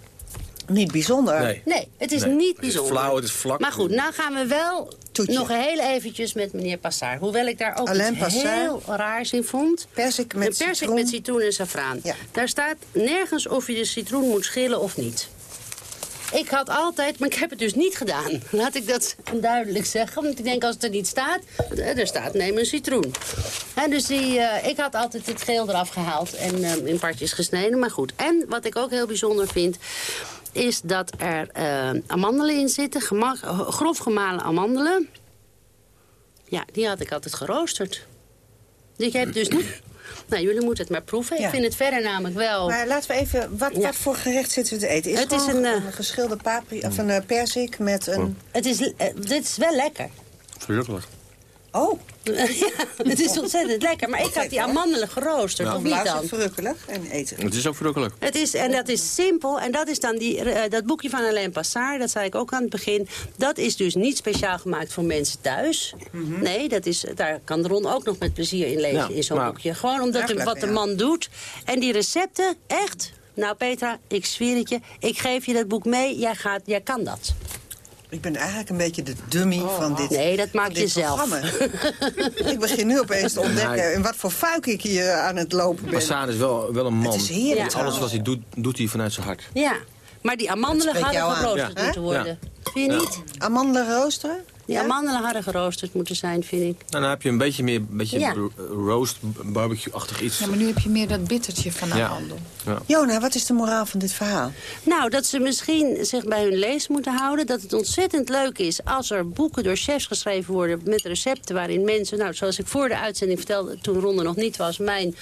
Niet bijzonder.
Nee.
Nee, het is
Nee.
niet
Het is
bijzonder.
flauw, het is vlak.
Maar goed, nou gaan we wel
Toetje.
nog heel eventjes met meneer Passard. Hoewel ik daar ook
Alain
iets
Passard.
heel raars in vond.
Persik met
persik
citroen.
met citroen en saffraan.
Ja.
Daar staat nergens of je de citroen moet schillen of niet. Ik had altijd, maar ik heb het dus niet gedaan. Laat ik dat duidelijk zeggen. Want ik denk als het er niet staat, eh, er staat neem een citroen. Hè, dus die, eh, ik had altijd het geel eraf gehaald en eh, in partjes gesneden. Maar goed. En wat ik ook heel bijzonder vind, is dat er eh, amandelen in zitten. grof gemalen amandelen. Ja, die had ik altijd geroosterd. Dus ik heb dus niet... Nou, jullie moeten het maar proeven.
Ja.
Ik vind het verder namelijk wel...
Maar laten we even, wat,
Ja.
wat voor gerecht zitten we te eten? Is
Het is
gewoon
een, eh,
geschilde paprika, of een eh, persik met een...
Het is, dit is wel lekker.
Verrukkelijk.
Oh.
ja, het is ontzettend lekker. Maar ik had die amandelen geroosterd,
Ja.
of niet dan?
het verrukkelijk en eten.
Het is ook verrukkelijk.
Het is, en dat is simpel. En dat is dan die, eh, dat boekje van Alain Passard. Dat zei ik ook aan het begin. Dat is dus niet speciaal gemaakt voor mensen thuis. Nee, dat is, daar kan Ron ook nog met plezier in lezen
Ja,
in zo'n boekje. Gewoon omdat wat de
ja.
man doet. En die recepten, echt... Nou Petra, ik zweer het je. Ik geef je dat boek mee. Jij, gaat, jij kan dat.
Ik ben eigenlijk een beetje de dummy van dit
Nee, dat maak je zelf.
ik begin nu opeens te ontdekken in wat voor fuik ik hier aan het lopen ben.
Passard is wel, wel een man.
Het is heerlijk
Alles wat hij doet, doet hij vanuit zijn hart.
Ja. Maar die amandelen
Dat spreekt
hadden
jou aan.
geroosterd
Ja.
moeten worden. Vind je
Ja.
niet?
Amandelen roosteren?
Die amandelen hadden geroosterd moeten zijn, vind ik.
Nou, dan heb je een beetje meer beetje
Ja.
ro- roast, barbecue-achtig iets.
Ja, maar nu heb je meer dat bittertje van de
Ja.
amandel.
Ja.
Jona, wat is de moraal van dit verhaal?
Nou, dat ze misschien zich bij hun lees moeten houden. Dat het ontzettend leuk is als er boeken door chefs geschreven worden... met recepten waarin mensen... Nou, zoals ik voor de uitzending vertelde toen Ron er nog niet was... mijn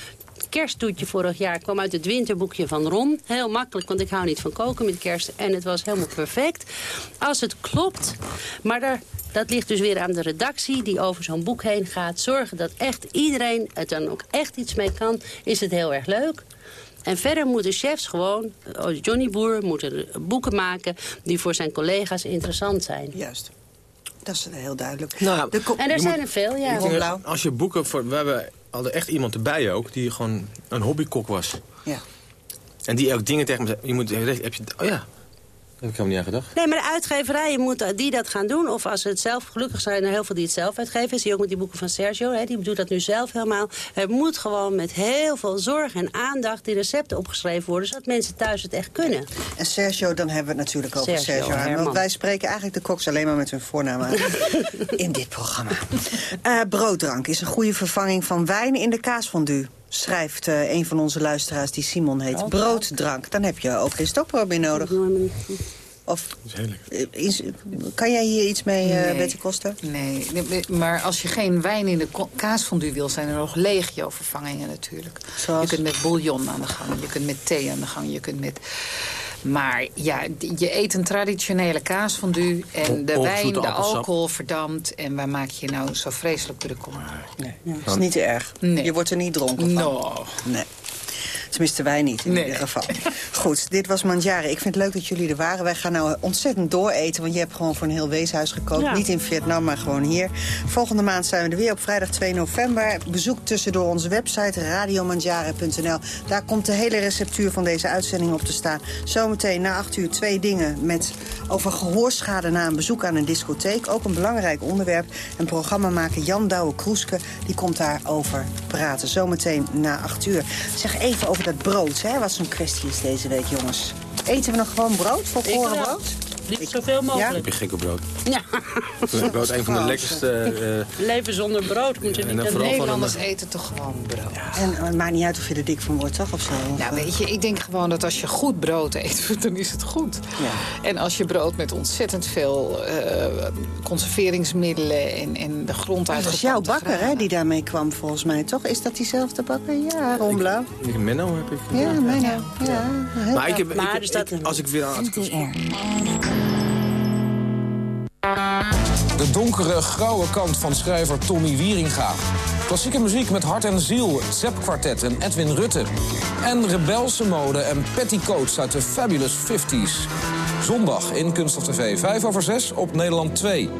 kersttoetje vorig jaar kwam uit het winterboekje van Ron. Heel makkelijk, want ik hou niet van koken met kerst. En het was helemaal perfect. Als het klopt, maar daar... Dat ligt dus weer aan de redactie die over zo'n boek heen gaat. Zorgen dat echt iedereen het dan ook echt iets mee kan. Is het heel erg leuk. En verder moeten chefs gewoon, oh, Johnny Boer, moeten boeken maken... die voor zijn collega's interessant zijn.
Juist. Dat is heel duidelijk.
Nou,
En er zijn
moet-
er veel, ja.
Als je boeken voor... We hebben hadden echt iemand erbij ook, die gewoon een hobbykok was.
Ja.
En die ook dingen tegen me zei. Je moet, heb je, oh ja, heb ik helemaal niet aan gedacht.
Nee, maar de uitgeverijen moeten die dat gaan doen. Of als ze het zelf, gelukkig zijn er heel veel die het zelf uitgeven. Zie je ook met die boeken van Sergio, hè, die doet dat nu zelf helemaal. Er moet gewoon met heel veel zorg en aandacht die recepten opgeschreven worden... zodat mensen thuis het echt kunnen.
En Sergio, dan hebben we het natuurlijk over
Sergio
Sergio. Herman. Want wij spreken eigenlijk de koks alleen maar met hun voornaam aan. in dit programma. Eh, brooddrank is een goede vervanging van wijn in de kaasfondue. Schrijft eh, een van onze luisteraars die Simon heet. Brooddrank. Dan heb je ook geen stokbrood meer nodig. Of
Dat is heel lekker.
eh, is- kan jij hier iets mee, eh
Nee.
Betty Koster?
Nee, maar als je geen wijn in de kaasfondue wil... zijn er nog legio vervangingen natuurlijk.
Zoals?
Je kunt met bouillon aan de gang, je kunt met thee aan de gang, je kunt met... Maar ja, je eet een traditionele kaasfondue en de wijn, de alcohol verdampt. En waar maak je nou zo vreselijk door de kom?
Nee, dat is niet te erg.
Nee.
Je wordt er niet dronken van.
No.
Nee. Tenminste, wij niet in
Nee.
ieder geval. Goed, dit was Manjari. Ik vind het leuk dat jullie er waren. Wij gaan nou ontzettend dooreten, want je hebt gewoon voor een heel weeshuis gekookt.
Ja.
Niet in Vietnam, maar gewoon hier. Volgende maand zijn we er weer op vrijdag 2 november. Bezoek tussendoor onze website radiomanjari.nl. Daar komt de hele receptuur van deze uitzending op te staan. Zometeen na 8 uur twee dingen met over gehoorschade na een bezoek aan een discotheek. Ook een belangrijk onderwerp. En programmamaker Jan Douwe Kroeske die komt daarover praten. Zometeen na 8 uur. Zeg even over dat brood, hè, wat zo'n kwestie is deze week, jongens. Eten we nog gewoon brood, volkoren brood?
Liefst zoveel mogelijk.
Heb je gekke brood?
Ja.
Brood, een van de lekkerste... eh,
Leven zonder brood moet je
en
niet
van
Nederlanders
een-
eten toch gewoon brood.
En eh, het maakt niet uit of je er dik van wordt, toch? Of zo? Of,
Nou,
eh,
weet je, ik denk gewoon dat als je goed brood eet, dan is het goed.
Ja.
En als je brood met ontzettend veel eh, conserveringsmiddelen en, en de grond uit
dat was jouw bakker, hè, die daarmee kwam, volgens mij, toch? Is dat diezelfde bakker? Ja.
Ik, Menno heb ik.
Ja, mij nou. Ja, heel
Maar ik heb, ik,
Maar
heb- ik- als ik weer aan
De donkere, grauwe kant van schrijver Tommy Wieringa. Klassieke muziek met hart en ziel, Zep Quartet en Edwin Rutte. En rebelse mode en petticoats uit de Fabulous 50s. Zondag in Kunststof TV, 5 over 6 op Nederland 2.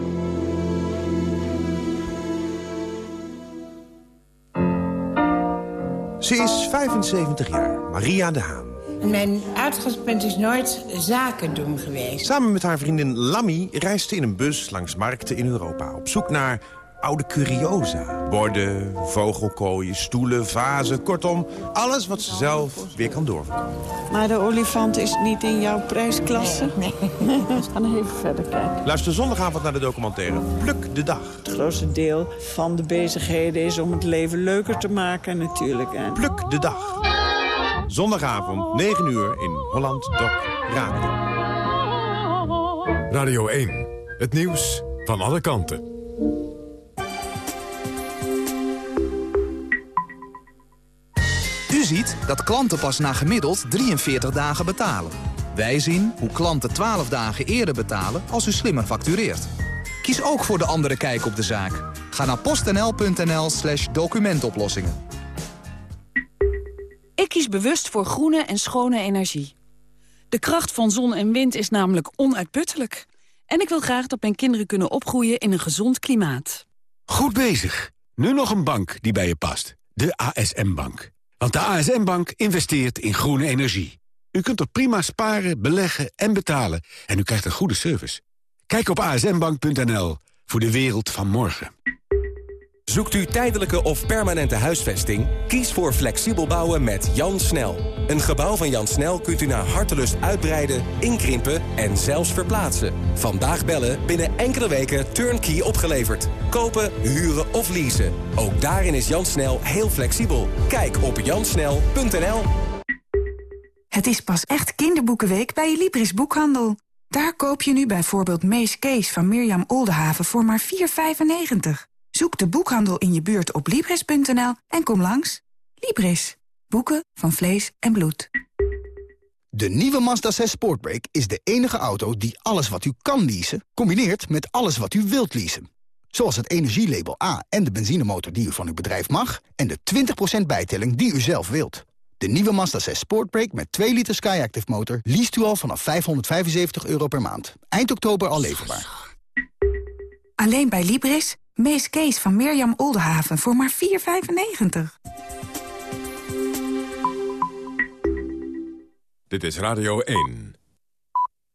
Ze is 75 jaar, Maria de Haan.
Mijn uitgangspunt is nooit zaken doen geweest.
Samen met haar vriendin Lammy reist ze in een bus langs markten in Europa... op zoek naar oude curiosa. Borden, vogelkooien, stoelen, vazen, kortom... alles wat ze zelf weer kan doorverkopen.
Maar de olifant is niet in jouw prijsklasse? Nee. We gaan even verder kijken.
Luister zondagavond naar de documentaire Pluk de Dag.
Het grootste deel van de bezigheden is om het leven leuker te maken natuurlijk. En...
Pluk de Dag. Zondagavond, 9 uur in Holland Doc Radio.
Radio 1. Het nieuws van alle kanten.
U ziet dat klanten pas na gemiddeld 43 dagen betalen. Wij zien hoe klanten 12 dagen eerder betalen als u slimmer factureert. Kies ook voor de andere kijk op de zaak. Ga naar postnl.nl slash documentoplossingen.
Kies bewust voor groene en schone energie. De kracht van zon en wind is namelijk onuitputtelijk. En ik wil graag dat mijn kinderen kunnen opgroeien in een gezond klimaat.
Goed bezig. Nu nog een bank die bij je past. De ASM-bank. Want de ASM-bank investeert in groene energie. U kunt er prima sparen, beleggen en betalen. En u krijgt een goede service. Kijk op asmbank.nl voor de wereld van morgen.
Zoekt u tijdelijke of permanente huisvesting? Kies voor flexibel bouwen met Jan Snel. Een gebouw van Jan Snel kunt u naar hartelust uitbreiden, inkrimpen en zelfs verplaatsen. Vandaag bellen, binnen enkele weken turnkey opgeleverd. Kopen, huren of leasen. Ook daarin is Jan Snel heel flexibel. Kijk op jansnel.nl
Het is pas echt kinderboekenweek bij Libris Boekhandel. Daar koop je nu bijvoorbeeld Mees Kees van Mirjam Oldenhaven voor maar 4,95. Zoek de boekhandel in je buurt op Libris.nl en kom langs. Libris. Boeken van vlees en bloed.
De nieuwe Mazda 6 Sportbrake is de enige auto die alles wat u kan leasen... combineert met alles wat u wilt leasen. Zoals het energielabel A en de benzinemotor die u van uw bedrijf mag... en de 20% bijtelling die u zelf wilt. De nieuwe Mazda 6 Sportbrake met 2 liter Skyactiv motor... leest u al vanaf 575 euro per maand. Eind oktober al leverbaar.
Alleen bij Libris. Mees Kees van Mirjam Oldenhaven voor maar 4,95.
Dit is Radio 1.